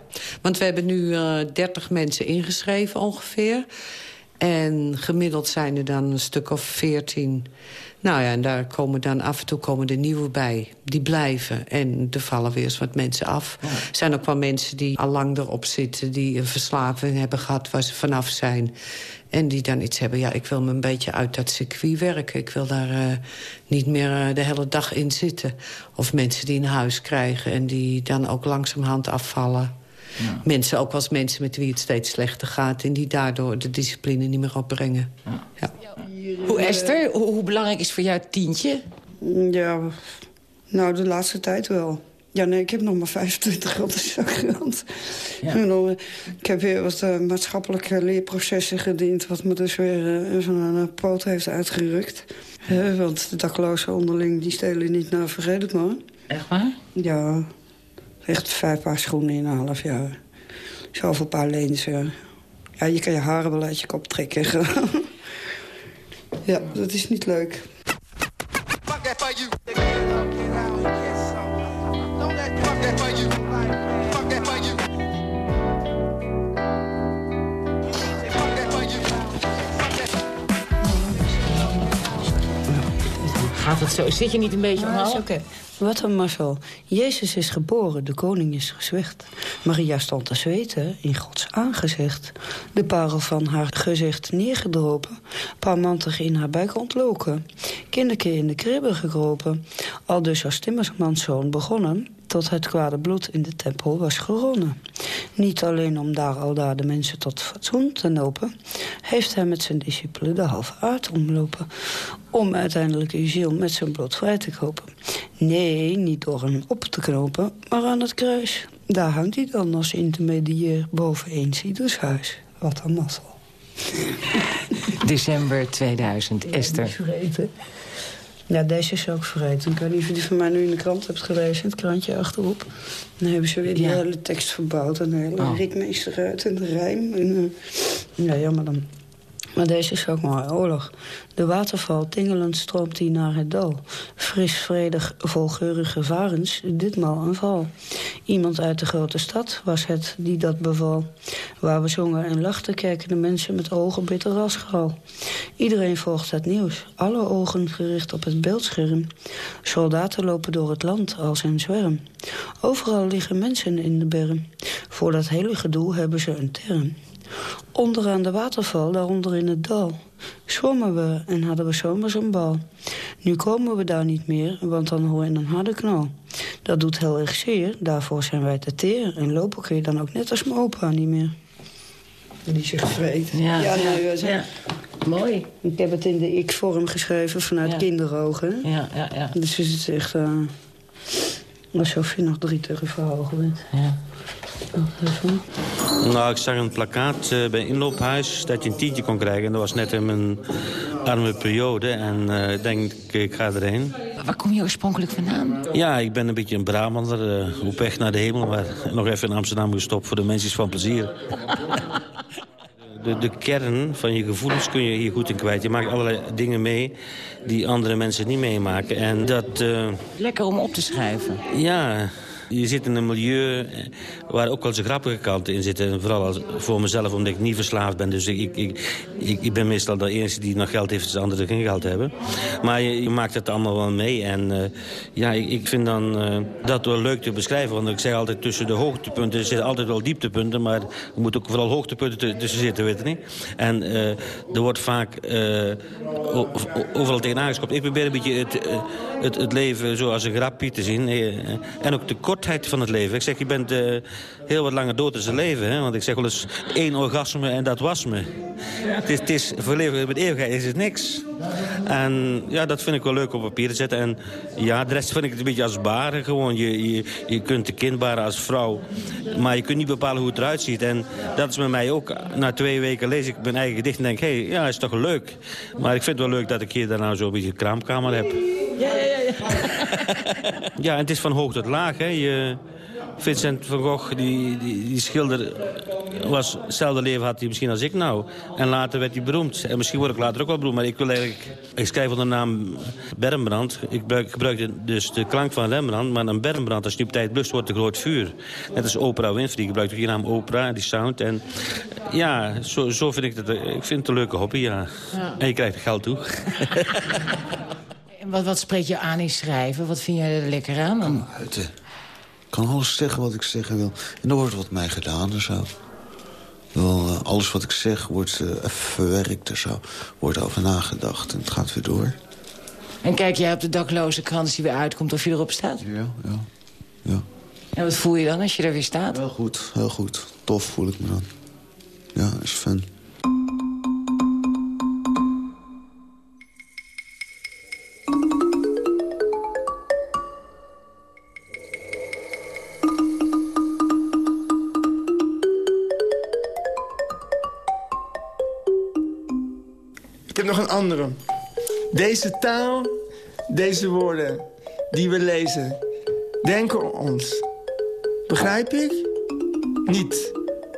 Speaker 10: want we hebben nu eh 30 mensen ingeschreven ongeveer. En gemiddeld zijn er dan een stuk of 14. Nou ja, en daar komen dan af en toe komen er nieuwe bij. Die blijven. En er vallen weer eens wat mensen af. Er zijn ook wel mensen die al lang erop zitten... die een verslaving hebben gehad waar ze vanaf zijn. En die dan iets hebben, ja, ik wil me een beetje uit dat circuit werken. Ik wil daar eh, niet meer eh, de hele dag in zitten. Of mensen die een huis krijgen en die dan ook langzamerhand afvallen. Mensen, ook als mensen met wie het steeds slechter gaat... en die daardoor de discipline niet meer opbrengen. Ja.
Speaker 12: Hoe, Esther, hoe, hoe belangrijk is voor jou het tientje?
Speaker 11: Ja, nou, de laatste tijd wel. Ja, nee, ik heb nog maar 25 gulden zakgeld.
Speaker 12: Ja.
Speaker 11: En dan, eh, Ik heb weer wat eh, maatschappelijke leerprocessen gediend... wat me dus weer eh, van een eh, poot heeft uitgerukt. Eh, want de daklozen onderling, die stelen niet naar vergeet het maar.
Speaker 12: Echt waar?
Speaker 11: Ja, echt vijf paar schoenen in een half jaar. Zoveel paar lenzen. Ja, je kan je haren wel uit je kop trekken. ja, dat is niet leuk.
Speaker 12: Gaat het zo? Zit je niet een beetje
Speaker 11: Ja, is
Speaker 12: omhoog?
Speaker 11: oké. Wat een mazzel. Jezus is geboren, de koning is gezwicht. Maria stond te zweten in Gods aangezicht. De parel van haar gezicht neergedropen. Parmantig in haar buik ontloken. Kinderke in de kribbe gekropen. Al dus als timmermanszoon begonnen tot het kwade bloed in de tempel was geronnen. Niet alleen om daar al daar de mensen tot fatsoen te nopen... heeft hij met zijn discipelen de halve aard omlopen... om uiteindelijk uw ziel met zijn bloed vrij te kopen. Nee, niet door hem op te knopen, maar aan het kruis. Daar hangt hij dan als intermediair boven eens ieders huis. Wat een mazzel.
Speaker 12: December 2000, Esther.
Speaker 11: Ja, deze is ook vergeten. Ik weet niet of je die van mij nu in de krant hebt gelezen. Het krantje achterop. Dan hebben ze weer die
Speaker 12: Ja.
Speaker 11: hele tekst verbouwd. En de hele
Speaker 12: Oh.
Speaker 11: ritmeester uit en de rijm. En, eh, ja, jammer dan. Maar deze is ook mooi. Oorlog. De waterval tingelend stroomt hij naar het dal. Fris, vredig, vol geurige varens, ditmaal een val. Iemand uit de grote stad was het die dat beval. Waar we zongen en lachten kijken de mensen met ogen bitter als. Iedereen volgt het nieuws, alle ogen gericht op het beeldscherm. Soldaten lopen door het land als een zwerm. Overal liggen mensen in de berm. Voor dat hele gedoe hebben ze een term. Onderaan de waterval, daaronder in het dal, zwommen we en hadden we zomers een bal. Nu komen we daar niet meer, want dan hoor je een harde knal. Dat doet heel erg zeer, daarvoor zijn wij te teer. En lopen kun je dan ook net als mijn opa niet meer. Die is gevreten.
Speaker 12: Ja,
Speaker 11: ja,
Speaker 12: ja,
Speaker 11: nou, ja,
Speaker 12: ja. Mooi.
Speaker 11: Ik heb het in de ik-vorm geschreven vanuit
Speaker 12: Ja.
Speaker 11: kinderogen.
Speaker 12: Ja, ja, ja.
Speaker 11: Dus het is echt... eh alsof je nog drie tegen verhogen bent.
Speaker 12: Ja.
Speaker 11: Oh, even.
Speaker 9: Nou, ik zag een plakkaat eh, bij inloophuis dat je een tientje kon krijgen. En dat was net in mijn arme periode. En eh, ik denk, ik ga erheen.
Speaker 12: Waar kom je oorspronkelijk vandaan?
Speaker 9: Ja, ik ben een beetje een Brabander. eh, op weg naar de hemel. Maar nog even in Amsterdam gestopt voor de mensen van plezier. De, de kern van je gevoelens kun je hier goed in kwijt. Je maakt allerlei dingen mee die andere mensen niet meemaken. En dat...
Speaker 12: Lekker om op te schrijven.
Speaker 9: ja, je zit in een milieu eh, waar ook wel zijn grappige kanten in zitten. En vooral voor mezelf, omdat ik niet verslaafd ben. Dus ik, ik, ik, ik ben meestal de enige die nog geld heeft als de anderen geen geld hebben. Maar je, maakt het allemaal wel mee. En eh, ja, ik, vind dan eh, dat wel leuk te beschrijven. Want ik zeg altijd tussen de hoogtepunten zitten altijd wel dieptepunten. Maar er moeten ook vooral hoogtepunten tu- tussen zitten, weet je niet. En er wordt vaak overal tegen aangeschopt. Ik probeer een beetje het, het, het leven zo als een grapje te zien. En ook de van het leven. Ik zeg, je bent eh, heel wat langer dood dan zijn leven. Hè? Want ik zeg wel eens één orgasme en dat was me. Het is, het is, voor leven met eeuwigheid is het niks. En ja, dat vind ik wel leuk op papier te zetten. En ja, de rest vind ik het een beetje als baren. Gewoon, je, je, je kunt de kind baren als vrouw. Maar je kunt niet bepalen hoe het eruit ziet. En dat is met mij ook. Na twee weken lees ik mijn eigen gedicht en denk... hé, hey, ja, is toch leuk. Maar ik vind het wel leuk dat ik hier daarna zo'n beetje een kraamkamer heb.
Speaker 12: Ja, ja. Ja,
Speaker 9: en het is van hoog tot laag. Hè. Je, Vincent van Gogh, die, die, die schilder, was hetzelfde leven had hij misschien als ik nou. En later werd hij beroemd. En misschien word ik later ook wel beroemd. Maar ik wil eigenlijk... Ik schrijf onder de naam Rembrandt. Ik gebruik, gebruik dus de klank van Rembrandt. Maar een Rembrandt, als je op tijd blust, wordt een groot vuur. Net als Oprah Winfrey. Ik gebruik ook je naam Oprah, die sound. En ja, zo, zo vind ik het. Ik vind het een leuke hobby, ja.
Speaker 12: Ja.
Speaker 9: En je krijgt er geld toe.
Speaker 12: En wat, wat spreekt je aan in schrijven? Wat vind jij er lekker aan? Dan?
Speaker 8: Uiten. Ik kan alles zeggen wat ik zeggen wil. En dan wordt wat mij gedaan en zo. Wel, eh, alles wat ik zeg wordt eh, verwerkt en zo. Wordt over nagedacht en het gaat weer door.
Speaker 12: En kijk jij op de dakloze krant die weer uitkomt of je erop staat?
Speaker 8: Ja, ja. ja.
Speaker 12: En wat voel je dan als je er weer staat?
Speaker 8: Heel goed, heel goed. Tof voel ik me dan. Ja, is fun.
Speaker 7: Deze taal, deze woorden die we lezen, denken ons. Begrijp ik? Niet.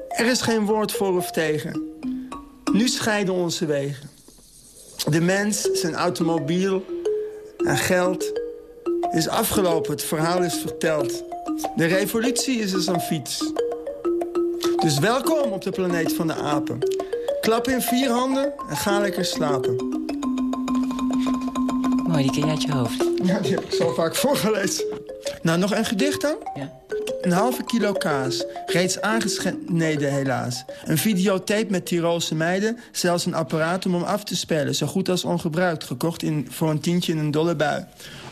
Speaker 7: Er is geen woord voor of tegen. Nu scheiden onze wegen. De mens, zijn automobiel en geld is afgelopen. Het verhaal is verteld. De revolutie is als een fiets. Dus welkom op de planeet van de apen. Klap in vier handen en ga lekker slapen.
Speaker 12: Mooi, die ken je uit je hoofd.
Speaker 7: Ja, die heb ik zo vaak voorgelezen. Nou, nog een gedicht dan?
Speaker 12: Ja.
Speaker 7: Een halve kilo kaas, reeds aangesneden helaas. Een videotape met Tirolse meiden, zelfs een apparaat om hem af te spelen... zo goed als ongebruikt, gekocht in, voor een tientje in een dolle bui.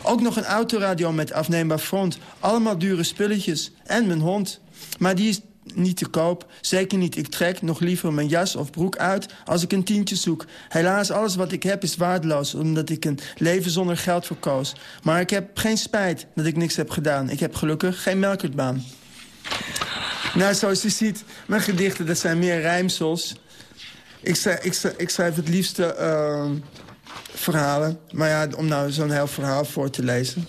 Speaker 7: Ook nog een autoradio met afneembaar front. Allemaal dure spulletjes. En mijn hond. Maar die is niet te koop. Zeker niet. Ik trek nog liever mijn jas of broek uit als ik een tientje zoek. Helaas, alles wat ik heb is waardeloos... omdat ik een leven zonder geld verkoos. Maar ik heb geen spijt dat ik niks heb gedaan. Ik heb gelukkig geen melkertbaan. Nou, zoals je ziet, mijn gedichten, dat zijn meer rijmsels. Ik schrijf, ik ik schrijf het liefste uh, verhalen. Maar ja, om nou zo'n heel verhaal voor te lezen...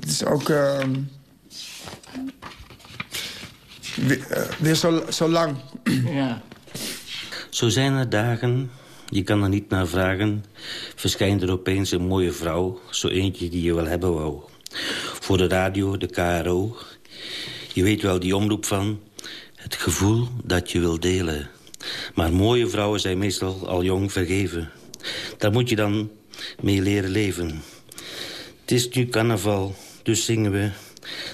Speaker 7: Het is ook... Uh, weer, uh, weer zo, zo lang.
Speaker 3: Ja.
Speaker 9: Zo zijn er dagen, je kan er niet naar vragen... verschijnt er opeens een mooie vrouw, zo eentje die je wel hebben wou. Voor de radio, de KRO, je weet wel die omroep van... het gevoel dat je wil delen. Maar mooie vrouwen zijn meestal al jong vergeven. Daar moet je dan mee leren leven. Het is nu carnaval, dus zingen we.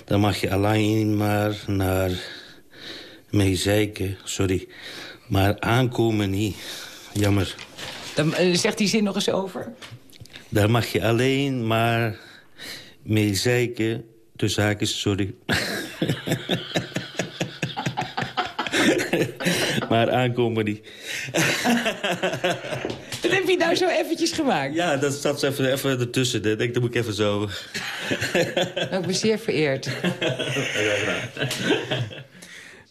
Speaker 9: Dan mag je alleen maar naar mee zeiken, sorry. Maar aankomen niet. Jammer.
Speaker 3: Dan uh, zegt die zin nog eens over.
Speaker 9: Daar mag je alleen maar mee zeiken. De zaak is, sorry. maar aankomen niet.
Speaker 3: Dat heb je nou zo eventjes gemaakt?
Speaker 9: Ja, dat zat even, even ertussen. Ik denk, dat moet ik even zo...
Speaker 3: Nou, ik ben zeer vereerd.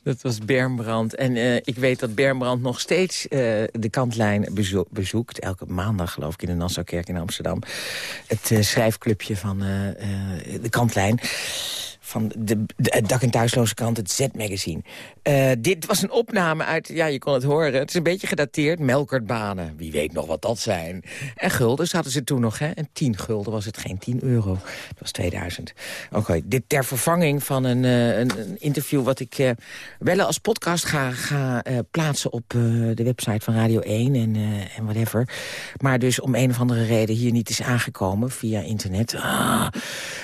Speaker 3: Dat was Bermbrand. En uh, ik weet dat Bermbrand nog steeds uh, de kantlijn bezo bezoekt. Elke maandag, geloof ik, in de Nassaukerk in Amsterdam. Het uh, schrijfclubje van de kantlijn van de, dak- en thuisloze krant, het Z-magazine. Uh, dit was een opname uit, ja, je kon het horen. Het is een beetje gedateerd. Melkertbanen, wie weet nog wat dat zijn. En guldens hadden ze toen nog, hè. En 10 gulden was het, geen 10 euro. Dat was 2000. Oké, dit ter vervanging van een, uh, een, interview... wat ik uh, wel als podcast ga, ga plaatsen op de website van Radio 1 en, en whatever. Maar dus om een of andere reden hier niet is aangekomen via internet. Ah,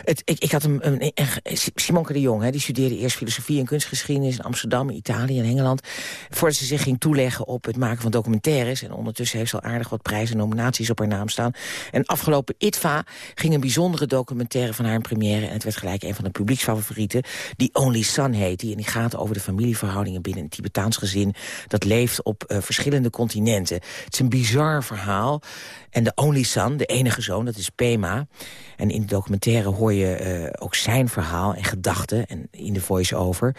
Speaker 3: het, ik, ik had hem... Een, een, Simonke de Jong, hè, die studeerde eerst filosofie en kunstgeschiedenis in Amsterdam, Italië en Engeland. Voordat ze zich ging toeleggen op het maken van documentaires. En ondertussen heeft ze al aardig wat prijzen en nominaties op haar naam staan. En afgelopen ITVA ging een bijzondere documentaire van haar in première. En het werd gelijk een van de publieksfavorieten. Die Only Son heet die. En die gaat over de familieverhoudingen binnen een Tibetaans gezin. Dat leeft op uh, verschillende continenten. Het is een bizar verhaal. En de only son, de enige zoon, dat is Pema. En in de documentaire hoor je uh, ook zijn verhaal gedachten en in de voice-over.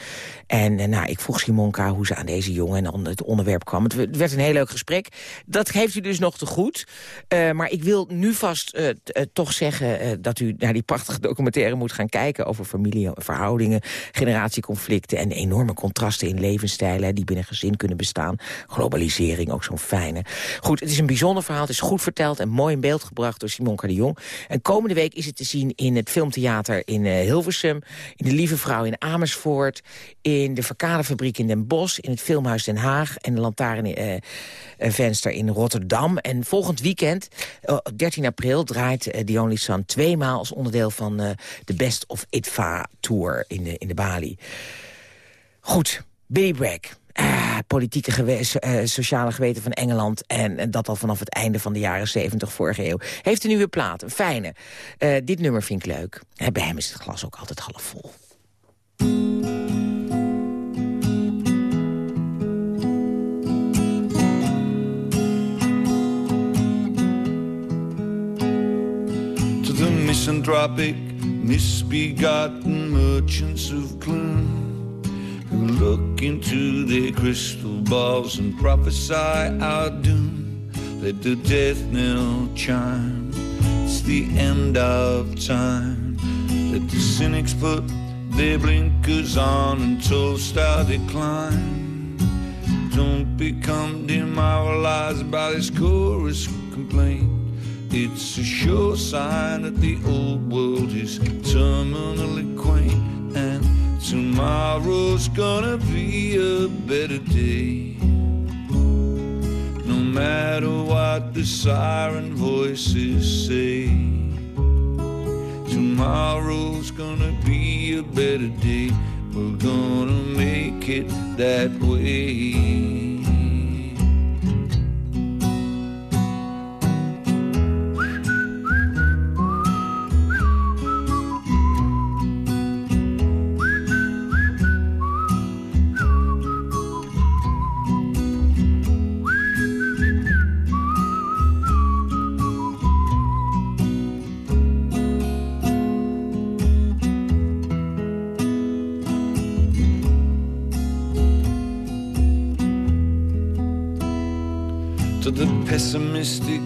Speaker 3: En uh, nou, ik vroeg Simonka hoe ze aan deze jongen en het onderwerp kwam. Het werd een heel leuk gesprek. Dat heeft u dus nog te goed. Uh, maar ik wil nu vast toch zeggen dat u naar die prachtige documentaire moet gaan kijken... over familieverhoudingen, generatieconflicten... en enorme contrasten in levensstijlen die binnen gezin kunnen bestaan. Globalisering, ook zo'n fijne. Goed, het is een bijzonder verhaal, het is goed verteld en mooi in beeld gebracht door Simon de Jong. En komende week is het te zien in het Filmtheater in Hilversum... in de Lieve Vrouw in Amersfoort... in de Verkadefabriek in Den Bosch... in het Filmhuis Den Haag en de Lantaarnvenster uh, in Rotterdam. En volgend weekend, uh, 13 april, draait The Only Son tweemaal... als onderdeel van de Best of Itva Tour in de, in de Bali. Goed, Billy. Uh, politieke uh, sociale geweten van Engeland. En, en, dat al vanaf het einde van de jaren 70 vorige eeuw. Heeft een nieuwe plaat, een fijne. Dit nummer vind ik leuk. En bij hem is het glas ook altijd half vol.
Speaker 15: To the misanthropic, misbegotten merchants of gloom who look into their crystal balls and prophesy our doom. Let the death knell chime. It's the end of time. Let the cynics put their blinkers on and toast decline. Don't become demoralized by this chorus complaint. It's a sure sign that the old world is terminally quaint Tomorrow's gonna be a better day. No matter what the siren voices say. Tomorrow's gonna be a better day. We're gonna make it that way. To the pessimistic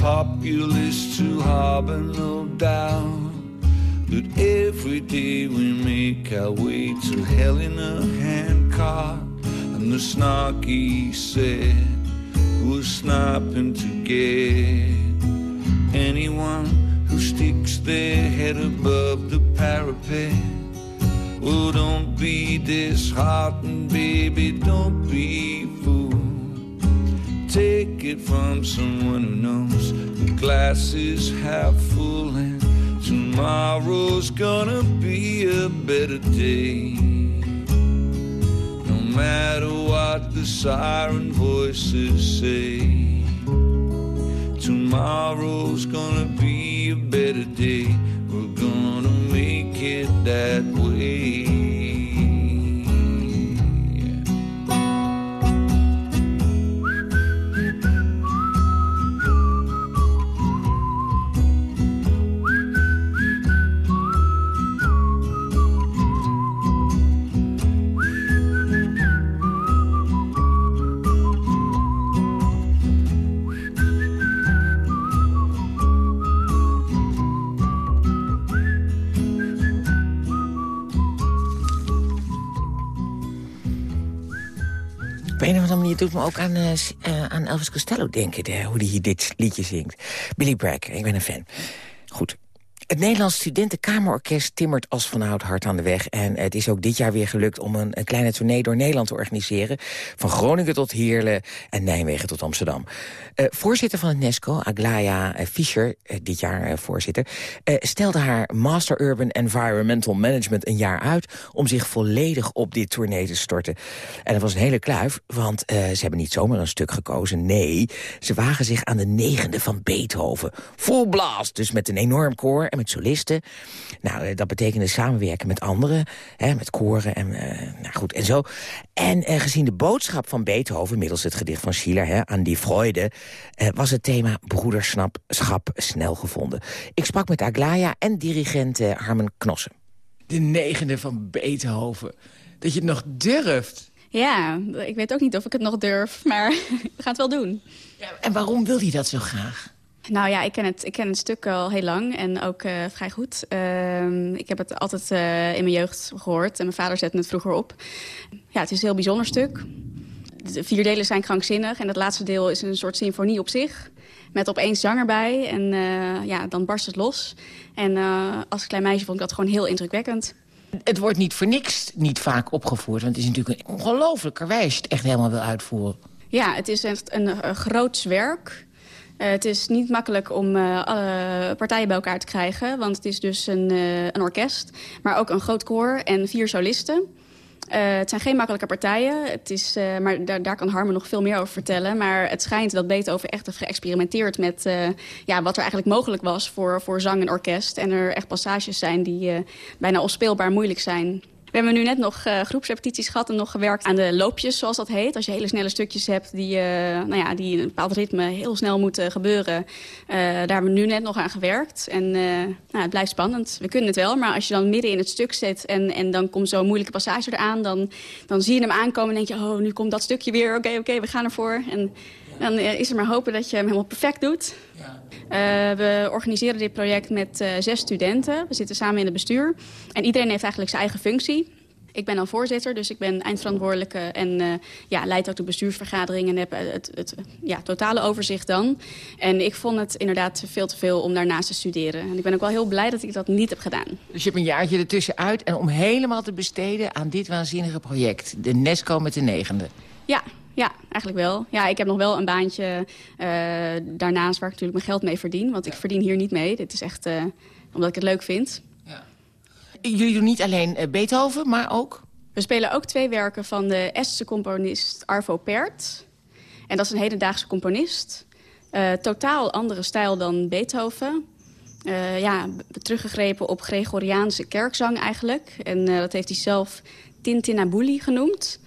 Speaker 15: populists who harbor no doubt that every day we make our way to hell in a handcart. And the snarky said, who's snapping to get anyone who sticks their head above the parapet. Oh, don't be disheartened, baby, don't be. Take it from someone who knows the glass is half full and tomorrow's gonna be a better day. No matter what the siren voices say, tomorrow's gonna be a better day. We're gonna make it that way.
Speaker 3: Een of andere manier doet me ook aan, eh, eh, aan Elvis Costello denken, de, hoe hij dit liedje zingt. Billy Bragg, ik ben een fan. Het Nederlands Studentenkamerorkest timmert als vanouds hard aan de weg. En het is ook dit jaar weer gelukt om een, een kleine tournee door Nederland te organiseren. Van Groningen tot Heerlen en Nijmegen tot Amsterdam. Eh, voorzitter van het NESCO, Aglaya eh, Fischer, eh, dit jaar voorzitter... stelde haar Master Urban Environmental Management een jaar uit... om zich volledig op dit tournee te storten. En dat was een hele kluif, want ze hebben niet zomaar een stuk gekozen. Nee, ze wagen zich aan de negende van Beethoven. Full dus met een enorm koor en met solisten. Nou, eh, dat betekende samenwerken met anderen, hè, met koren en, eh, nou goed, en zo. En eh, gezien de boodschap van Beethoven, middels het gedicht van Schiller, hè, aan die Freude, eh, was het thema broederschap snel gevonden. Ik sprak met Aglaya en dirigent Harmen Knossen. De negende van Beethoven. Dat je het nog durft.
Speaker 16: Ja, ik weet ook niet of ik het nog durf, maar we gaan het wel doen.
Speaker 3: En waarom wil hij dat zo graag?
Speaker 16: Nou ja, ik ken het, ik ken het stuk al heel lang en ook eh, vrij goed. Ehm, ik heb het altijd eh, in mijn jeugd gehoord en mijn vader zette het vroeger op. Ja, het is een heel bijzonder stuk. De vier delen zijn krankzinnig en het laatste deel is een soort symfonie op zich. Met opeens zang erbij en eh, ja, dan barst het los. En als klein meisje vond ik dat gewoon heel indrukwekkend.
Speaker 3: Het wordt niet voor niks niet vaak opgevoerd. Want het is natuurlijk een ongelooflijk karwei als je het echt helemaal wil uitvoeren.
Speaker 16: Ja, het is echt een, een groots werk. Eh, het is niet makkelijk om eh, alle partijen bij elkaar te krijgen. Want het is dus een, eh, een orkest, maar ook een groot koor en vier solisten. Het zijn geen makkelijke partijen, het is, maar daar, daar kan Harmen nog veel meer over vertellen. Maar het schijnt dat Beethoven echt heeft geëxperimenteerd met ja, wat er eigenlijk mogelijk was voor, voor zang en orkest. En er echt passages zijn die bijna onspeelbaar moeilijk zijn. We hebben nu net nog eh, groepsrepetities gehad en nog gewerkt aan de loopjes, zoals dat heet. Als je hele snelle stukjes hebt die, eh, nou ja, die in een bepaald ritme heel snel moeten gebeuren. Eh, daar hebben we nu net nog aan gewerkt. En nou, het blijft spannend. We kunnen het wel, maar als je dan midden in het stuk zit... en, en dan komt zo'n moeilijke passage eraan, dan, dan zie je hem aankomen... en denk je, oh, nu komt dat stukje weer. Oké, oké, we gaan ervoor. En dan eh, is er maar hopen dat je hem helemaal perfect doet. Eh, we organiseren dit project met eh, zes studenten. We zitten samen in het bestuur. En iedereen heeft eigenlijk zijn eigen functie. Ik ben dan voorzitter, dus ik ben eindverantwoordelijke en ja, leid ook de bestuursvergadering en heb het, het ja, totale overzicht dan. En ik vond het inderdaad veel te veel om daarnaast te studeren. En ik ben ook wel heel blij dat ik dat niet heb gedaan.
Speaker 3: Dus je hebt een jaartje ertussenuit en om helemaal te besteden aan dit waanzinnige project. De NESCO met de negende.
Speaker 16: Ja, ja, eigenlijk wel. Ja, ik heb nog wel een baantje eh, daarnaast waar ik natuurlijk mijn geld mee verdien. Want ik verdien hier niet mee. Dit is echt eh, omdat ik het leuk vind.
Speaker 12: jullie doen niet alleen eh, Beethoven, maar ook...
Speaker 16: We spelen ook twee werken van de Estse componist Arvo Pärt. En dat is een hedendaagse componist. Uh, totaal andere stijl dan Beethoven. Uh, ja, teruggegrepen op Gregoriaanse kerkzang eigenlijk. En uh, dat heeft hij zelf Tintinabuli genoemd.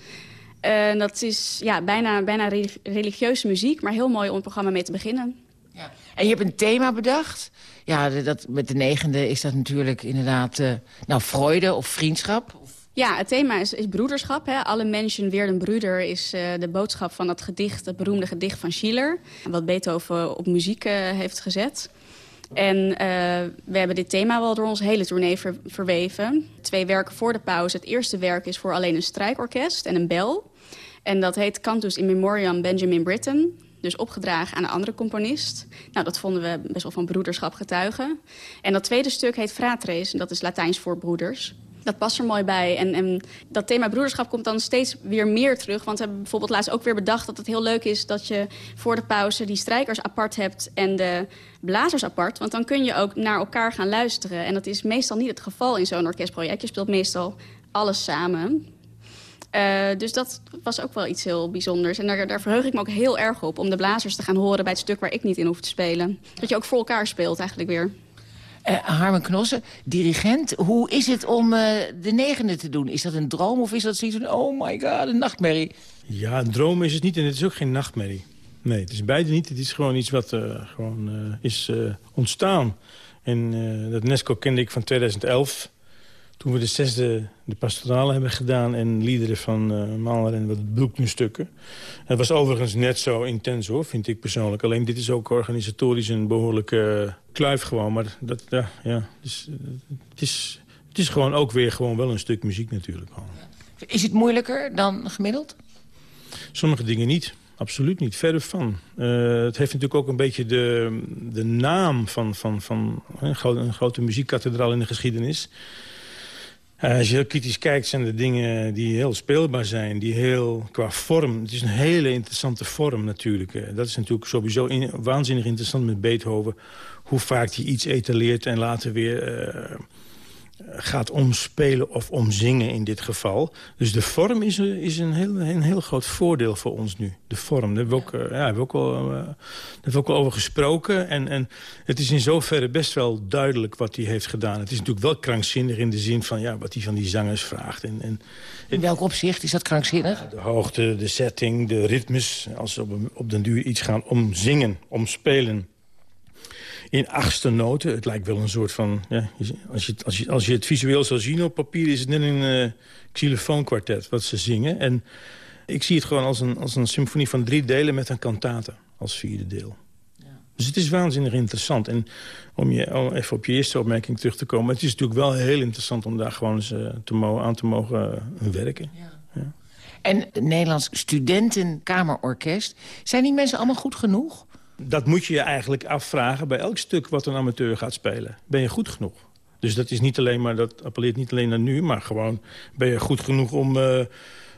Speaker 16: Uh, dat is ja, bijna, bijna religieuze muziek, maar heel mooi om het programma mee te beginnen.
Speaker 12: Ja. En je hebt een thema bedacht. Ja, dat, met de negende is dat natuurlijk inderdaad... nou, freude of vriendschap.
Speaker 16: Ja, het thema is, is broederschap. Hè. Alle mensen weer een broeder is uh, de boodschap van dat gedicht, het beroemde gedicht van Schiller. Wat Beethoven op muziek uh, heeft gezet. En uh, we hebben dit thema wel door ons hele tournee ver, verweven. Twee werken voor de pauze. Het eerste werk is voor alleen een strijkorkest en een bel. En dat heet Cantus in Memoriam Benjamin Britten. Dus opgedragen aan een andere componist. Nou, dat vonden we best wel van broederschap getuigen. En dat tweede stuk heet Fratres. En dat is Latijns voor broeders dat past er mooi bij. En, en, dat thema broederschap komt dan steeds weer meer terug. Want we hebben bijvoorbeeld laatst ook weer bedacht dat het heel leuk is... dat je voor de pauze die strijkers apart hebt en de blazers apart. Want dan kun je ook naar elkaar gaan luisteren. En dat is meestal niet het geval in zo'n orkestproject. Je speelt meestal alles samen. Uh, dus dat was ook wel iets heel bijzonders. En daar, daar verheug ik me ook heel erg op... om de blazers te gaan horen bij het stuk waar ik niet in hoef te spelen. Dat je ook voor elkaar speelt eigenlijk weer.
Speaker 12: Uh, Harmen Knossen, dirigent. Hoe is het om uh, de negende te doen? Is dat een droom of is dat zoiets van... oh my god, een nachtmerrie?
Speaker 17: Ja, een droom is het niet en het is ook geen nachtmerrie. Nee, het is beide niet. Het is gewoon iets wat uh, gewoon is ontstaan. En dat Nesco kende ik van 2011... Toen we de zesde de pastorale hebben gedaan... en liederen van uh, Mahler en wat Broeknustukken. Het was overigens net zo intens, hoor, vind ik persoonlijk. Alleen dit is ook organisatorisch een behoorlijke uh, kluif gewoon. Maar dat, ja, ja dus, het, is, het is gewoon ook weer gewoon wel een stuk muziek natuurlijk. Gewoon.
Speaker 12: Is het moeilijker dan gemiddeld?
Speaker 17: Sommige dingen niet. Absoluut niet, verder van. Uh, het heeft natuurlijk ook een beetje de, de naam van, van, van een, grote, een grote muziekkathedraal in de geschiedenis. Uh, als je heel kritisch kijkt, zijn er dingen die heel speelbaar zijn. Die heel, qua vorm, het is een hele interessante vorm natuurlijk. Uh, dat is natuurlijk sowieso in, waanzinnig interessant met Beethoven. Hoe vaak hij iets etaleert en later weer uh, gaat omspelen of omzingen in dit geval. Dus de vorm is, is een, heel, een heel groot voordeel voor ons nu. De vorm, daar hebben we ook, uh, ja, hebben we ook, wel, uh, daar hebben we ook wel over gesproken. En, en het is in zoverre best wel duidelijk wat hij heeft gedaan. Het is natuurlijk wel krankzinnig in de zin van ja, wat hij van die zangers vraagt. En, en,
Speaker 12: in welk opzicht is dat krankzinnig?
Speaker 17: Ja, de hoogte, de setting, de ritmes. Als ze op, op den duur iets gaan omzingen, omspelen in achtste noten. Het lijkt wel een soort van... Ja, als, je, als, je, als je het visueel zou zien op papier... is het net een uh, xylofoonkwartet wat ze zingen. En ik zie het gewoon als een, als een symfonie van drie delen... met een kantate als vierde deel. Ja. Dus het is waanzinnig interessant. En om, je, om even op je eerste opmerking terug te komen... het is natuurlijk wel heel interessant om daar gewoon eens uh, te aan te mogen uh, werken. Ja. Ja.
Speaker 12: En het Nederlands Studentenkamerorkest... zijn die mensen allemaal goed genoeg?
Speaker 17: Dat moet je je eigenlijk afvragen bij elk stuk wat een amateur gaat spelen. Ben je goed genoeg? Dus dat is niet alleen maar, dat appelleert niet alleen naar nu, maar gewoon ben je goed genoeg om, uh,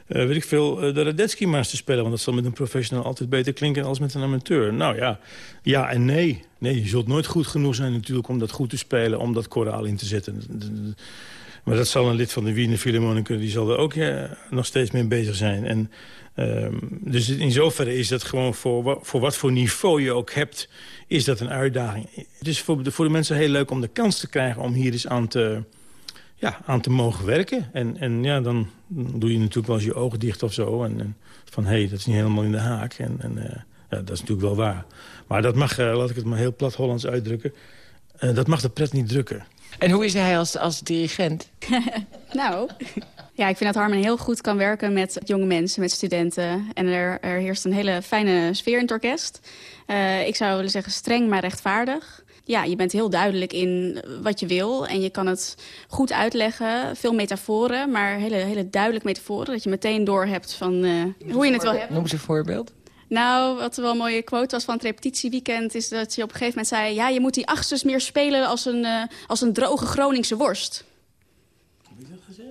Speaker 17: weet ik veel, uh, de Radetzky-maas te spelen. Want dat zal met een professional altijd beter klinken als met een amateur. Nou ja, ja en nee. Nee, je zult nooit goed genoeg zijn natuurlijk om dat goed te spelen, om dat koraal in te zetten. Maar dat zal een lid van de Wiener Philharmonicus, die zal er ook nog steeds mee bezig zijn. En Um, dus in zoverre is dat gewoon voor, voor wat voor niveau je ook hebt... is dat een uitdaging. Het is voor de, voor de mensen heel leuk om de kans te krijgen... om hier eens aan te, ja, aan te mogen werken. En, en ja, dan doe je natuurlijk wel eens je ogen dicht of zo. En, van, hé, hey, dat is niet helemaal in de haak. En, en uh, ja, dat is natuurlijk wel waar. Maar dat mag, uh, laat ik het maar heel plat Hollands uitdrukken... Uh, dat mag de pret niet drukken.
Speaker 12: En hoe is hij als, als dirigent?
Speaker 16: nou, ja, ik vind dat Harmen heel goed kan werken met jonge mensen, met studenten. En er, er heerst een hele fijne sfeer in het orkest. Uh, ik zou willen zeggen streng, maar rechtvaardig. Ja, je bent heel duidelijk in wat je wil. En je kan het goed uitleggen. Veel metaforen, maar hele, hele duidelijk metaforen. Dat je meteen doorhebt van uh, hoe je het wil hebben.
Speaker 12: Noem eens een voorbeeld.
Speaker 16: Nou, wat wel een mooie quote was van het repetitieweekend... is dat je op een gegeven moment zei... ja, je moet die achters meer spelen als een, uh, als een droge Groningse worst.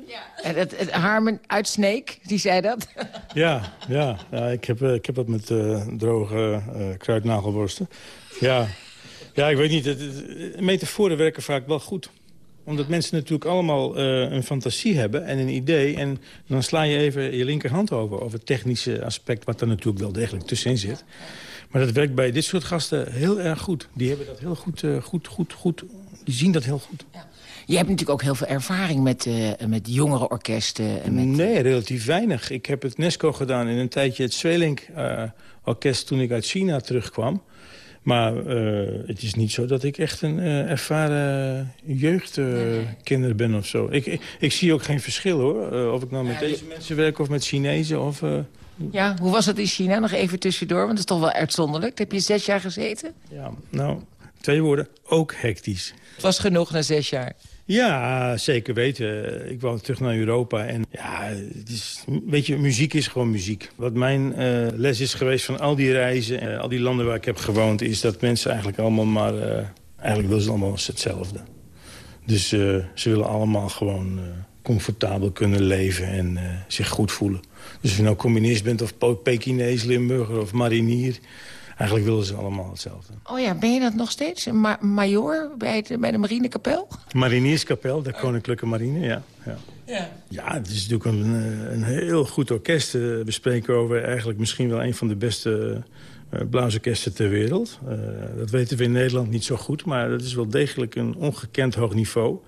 Speaker 12: Ja. En het, het Harmen uit Sneek, die zei dat.
Speaker 17: Ja, ja, ja ik, heb, ik heb wat met uh, droge uh, kruidnagelworsten. Ja. ja, ik weet niet. Het, het, metaforen werken vaak wel goed. Omdat mensen natuurlijk allemaal eh, een fantasie hebben en een idee. En dan sla je even je linkerhand over. Over het technische aspect, wat er natuurlijk wel degelijk tussenin zit. Maar dat werkt bij dit soort gasten heel erg goed. Die hebben dat heel goed, uh, goed, goed, goed. Die zien dat heel goed. Ja.
Speaker 12: Je hebt natuurlijk ook heel veel ervaring met, uh, met jongere orkesten. En met...
Speaker 17: Nee, relatief weinig. Ik heb het Nesco gedaan in een tijdje het Zwelink uh, orkest toen ik uit China terugkwam. Maar uh, het is niet zo dat ik echt een uh, ervaren jeugdkinder ben of zo. Ik, ik, ik, zie ook geen verschil hoor. of ik nou met ja, deze mensen werk of met Chinezen. Of,
Speaker 12: ja, hoe was het in China? Nog even tussendoor, want dat is toch wel uitzonderlijk. Heb je zes jaar gezeten?
Speaker 17: Ja, nou, twee woorden. Ook hectisch.
Speaker 12: Het was genoeg na zes jaar.
Speaker 17: Ja, zeker weten. Ik wou terug naar Europa. En ja, het is, weet je, muziek is gewoon muziek. Wat mijn uh, les is geweest van al die reizen... en uh, al die landen waar ik heb gewoond... is dat mensen eigenlijk allemaal maar... Uh, eigenlijk willen ze allemaal hetzelfde. Dus ze willen allemaal gewoon comfortabel kunnen leven... en zich goed voelen. Dus of je nou communist bent of Pekinees, Limburger of marinier... Eigenlijk willen ze allemaal hetzelfde.
Speaker 12: Oh ja, ben je dat nog steeds? Een ma major bij, het, bij de marinekapel?
Speaker 17: Marineerskapel, de Koninklijke Marine, ja. Ja, ja. ja het is natuurlijk een, een heel goed orkest. We spreken over eigenlijk misschien wel een van de beste uh, blaasorkesten ter wereld. Uh, dat weten we in Nederland niet zo goed, maar dat is wel degelijk een ongekend hoog niveau.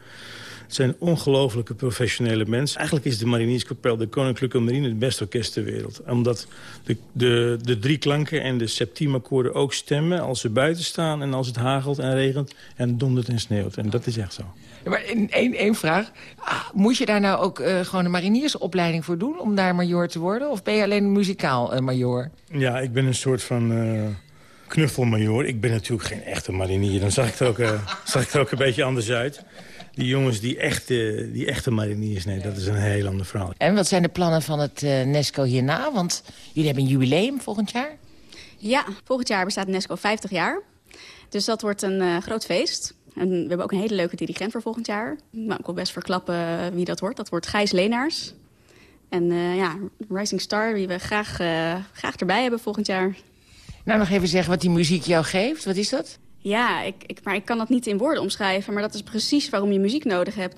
Speaker 17: Het zijn ongelofelijke professionele mensen. Eigenlijk is de Marinierskapel, de Koninklijke Marine, het beste orkest ter wereld. Omdat de, de, de drie klanken en de septiemakkoorden ook stemmen... als ze buiten staan en als het hagelt en regent en dondert en sneeuwt. En dat is echt zo.
Speaker 12: Ja, maar één, één vraag. Ah, moet je daar nou ook uh, gewoon een mariniersopleiding voor doen... om daar major te worden? Of ben je alleen muzikaal uh, major?
Speaker 17: Ja, ik ben een soort van... Uh knuffelmajor. Ik ben natuurlijk geen echte marinier. Dan zag ik er ook, uh, zag ik er ook een beetje anders uit die jongens die echte, die echte mariniers, nee, dat is een heel ander verhaal.
Speaker 12: En wat zijn de plannen van het uh, Nesco hierna? Want jullie hebben een jubileum volgend jaar.
Speaker 16: Ja, volgend jaar bestaat Nesco 50 jaar. Dus dat wordt een uh, groot feest. En we hebben ook een hele leuke dirigent voor volgend jaar. Nou, ik wil best verklappen wie dat wordt. Dat wordt Gijs Leenaars. En uh, ja, Rising Star, die we graag, graag erbij hebben volgend jaar.
Speaker 12: Nou, nog even zeggen wat die muziek jou geeft. Wat is dat?
Speaker 16: Ja, ik, ik, maar ik kan dat niet in woorden omschrijven. Maar dat is precies waarom je muziek nodig hebt.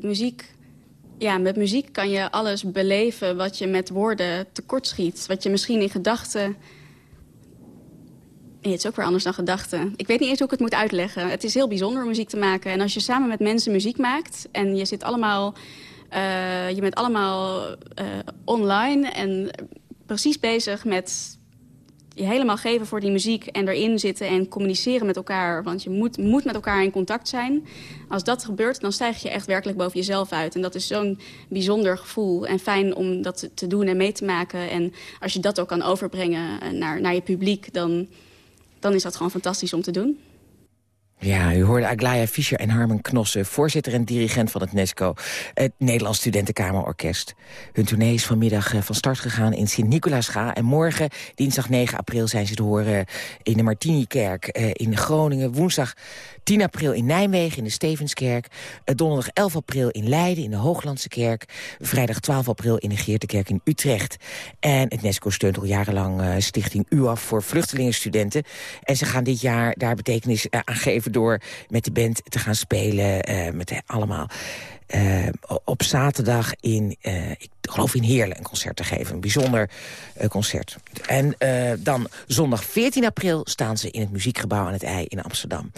Speaker 16: Muziek, ja, met muziek kan je alles beleven wat je met woorden tekortschiet. Wat je misschien in gedachten... Nee, het is ook weer anders dan gedachten. Ik weet niet eens hoe ik het moet uitleggen. Het is heel bijzonder om muziek te maken. En als je samen met mensen muziek maakt... en je zit allemaal... Uh, je bent allemaal uh, online en precies bezig met je helemaal geven voor die muziek en erin zitten en communiceren met elkaar. Want je moet, moet met elkaar in contact zijn. Als dat gebeurt, dan stijg je echt werkelijk boven jezelf uit. En dat is zo'n bijzonder gevoel en fijn om dat te doen en mee te maken. En als je dat ook kan overbrengen naar, naar je publiek, dan, dan is dat gewoon fantastisch om te doen.
Speaker 12: Ja, u hoorde Aglaya Fischer en Harmen Knossen... voorzitter en dirigent van het NESCO, het Nederlands Studentenkamerorkest. Hun tournee is vanmiddag eh, van start gegaan in Sint-Nicolaasga... en morgen, dinsdag 9 april, zijn ze te horen in de Martinikerk eh, in Groningen. Woensdag 10 april in Nijmegen in de Stevenskerk. Eh, donderdag 11 april in Leiden in de Hooglandse Kerk. Vrijdag 12 april in de Geertekerk in Utrecht. En het NESCO steunt al jarenlang Stichting UAF voor vluchtelingenstudenten. En ze gaan dit jaar daar betekenis aan geven door met de band te gaan spelen. Uh, met allemaal uh, op zaterdag in, uh, ik geloof in Heerlen, een concert te geven. Een bijzonder concert. En dan zondag 14 april staan ze in het Muziekgebouw aan het IJ in Amsterdam.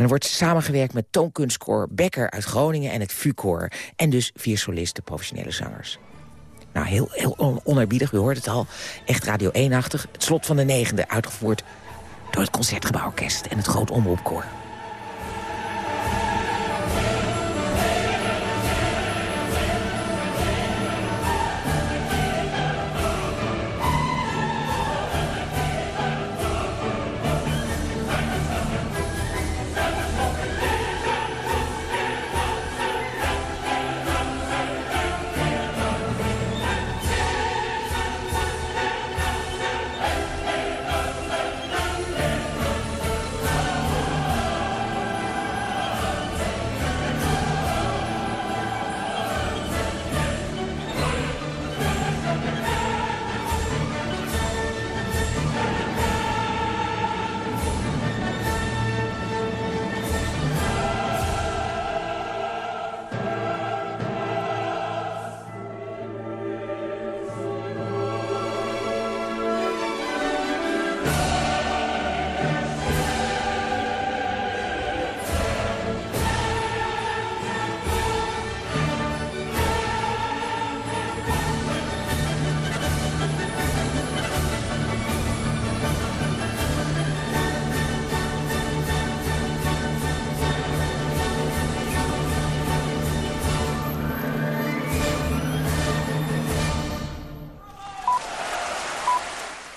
Speaker 12: En er wordt samengewerkt met toonkunstkoor Becker uit Groningen en het VU-koor. En dus vier solisten, professionele zangers. Nou, heel, heel onerbiedig, u hoort het al. Echt Radio 1-achtig. Het slot van de negende, uitgevoerd door het Concertgebouworkest en het Groot Omroepkoor.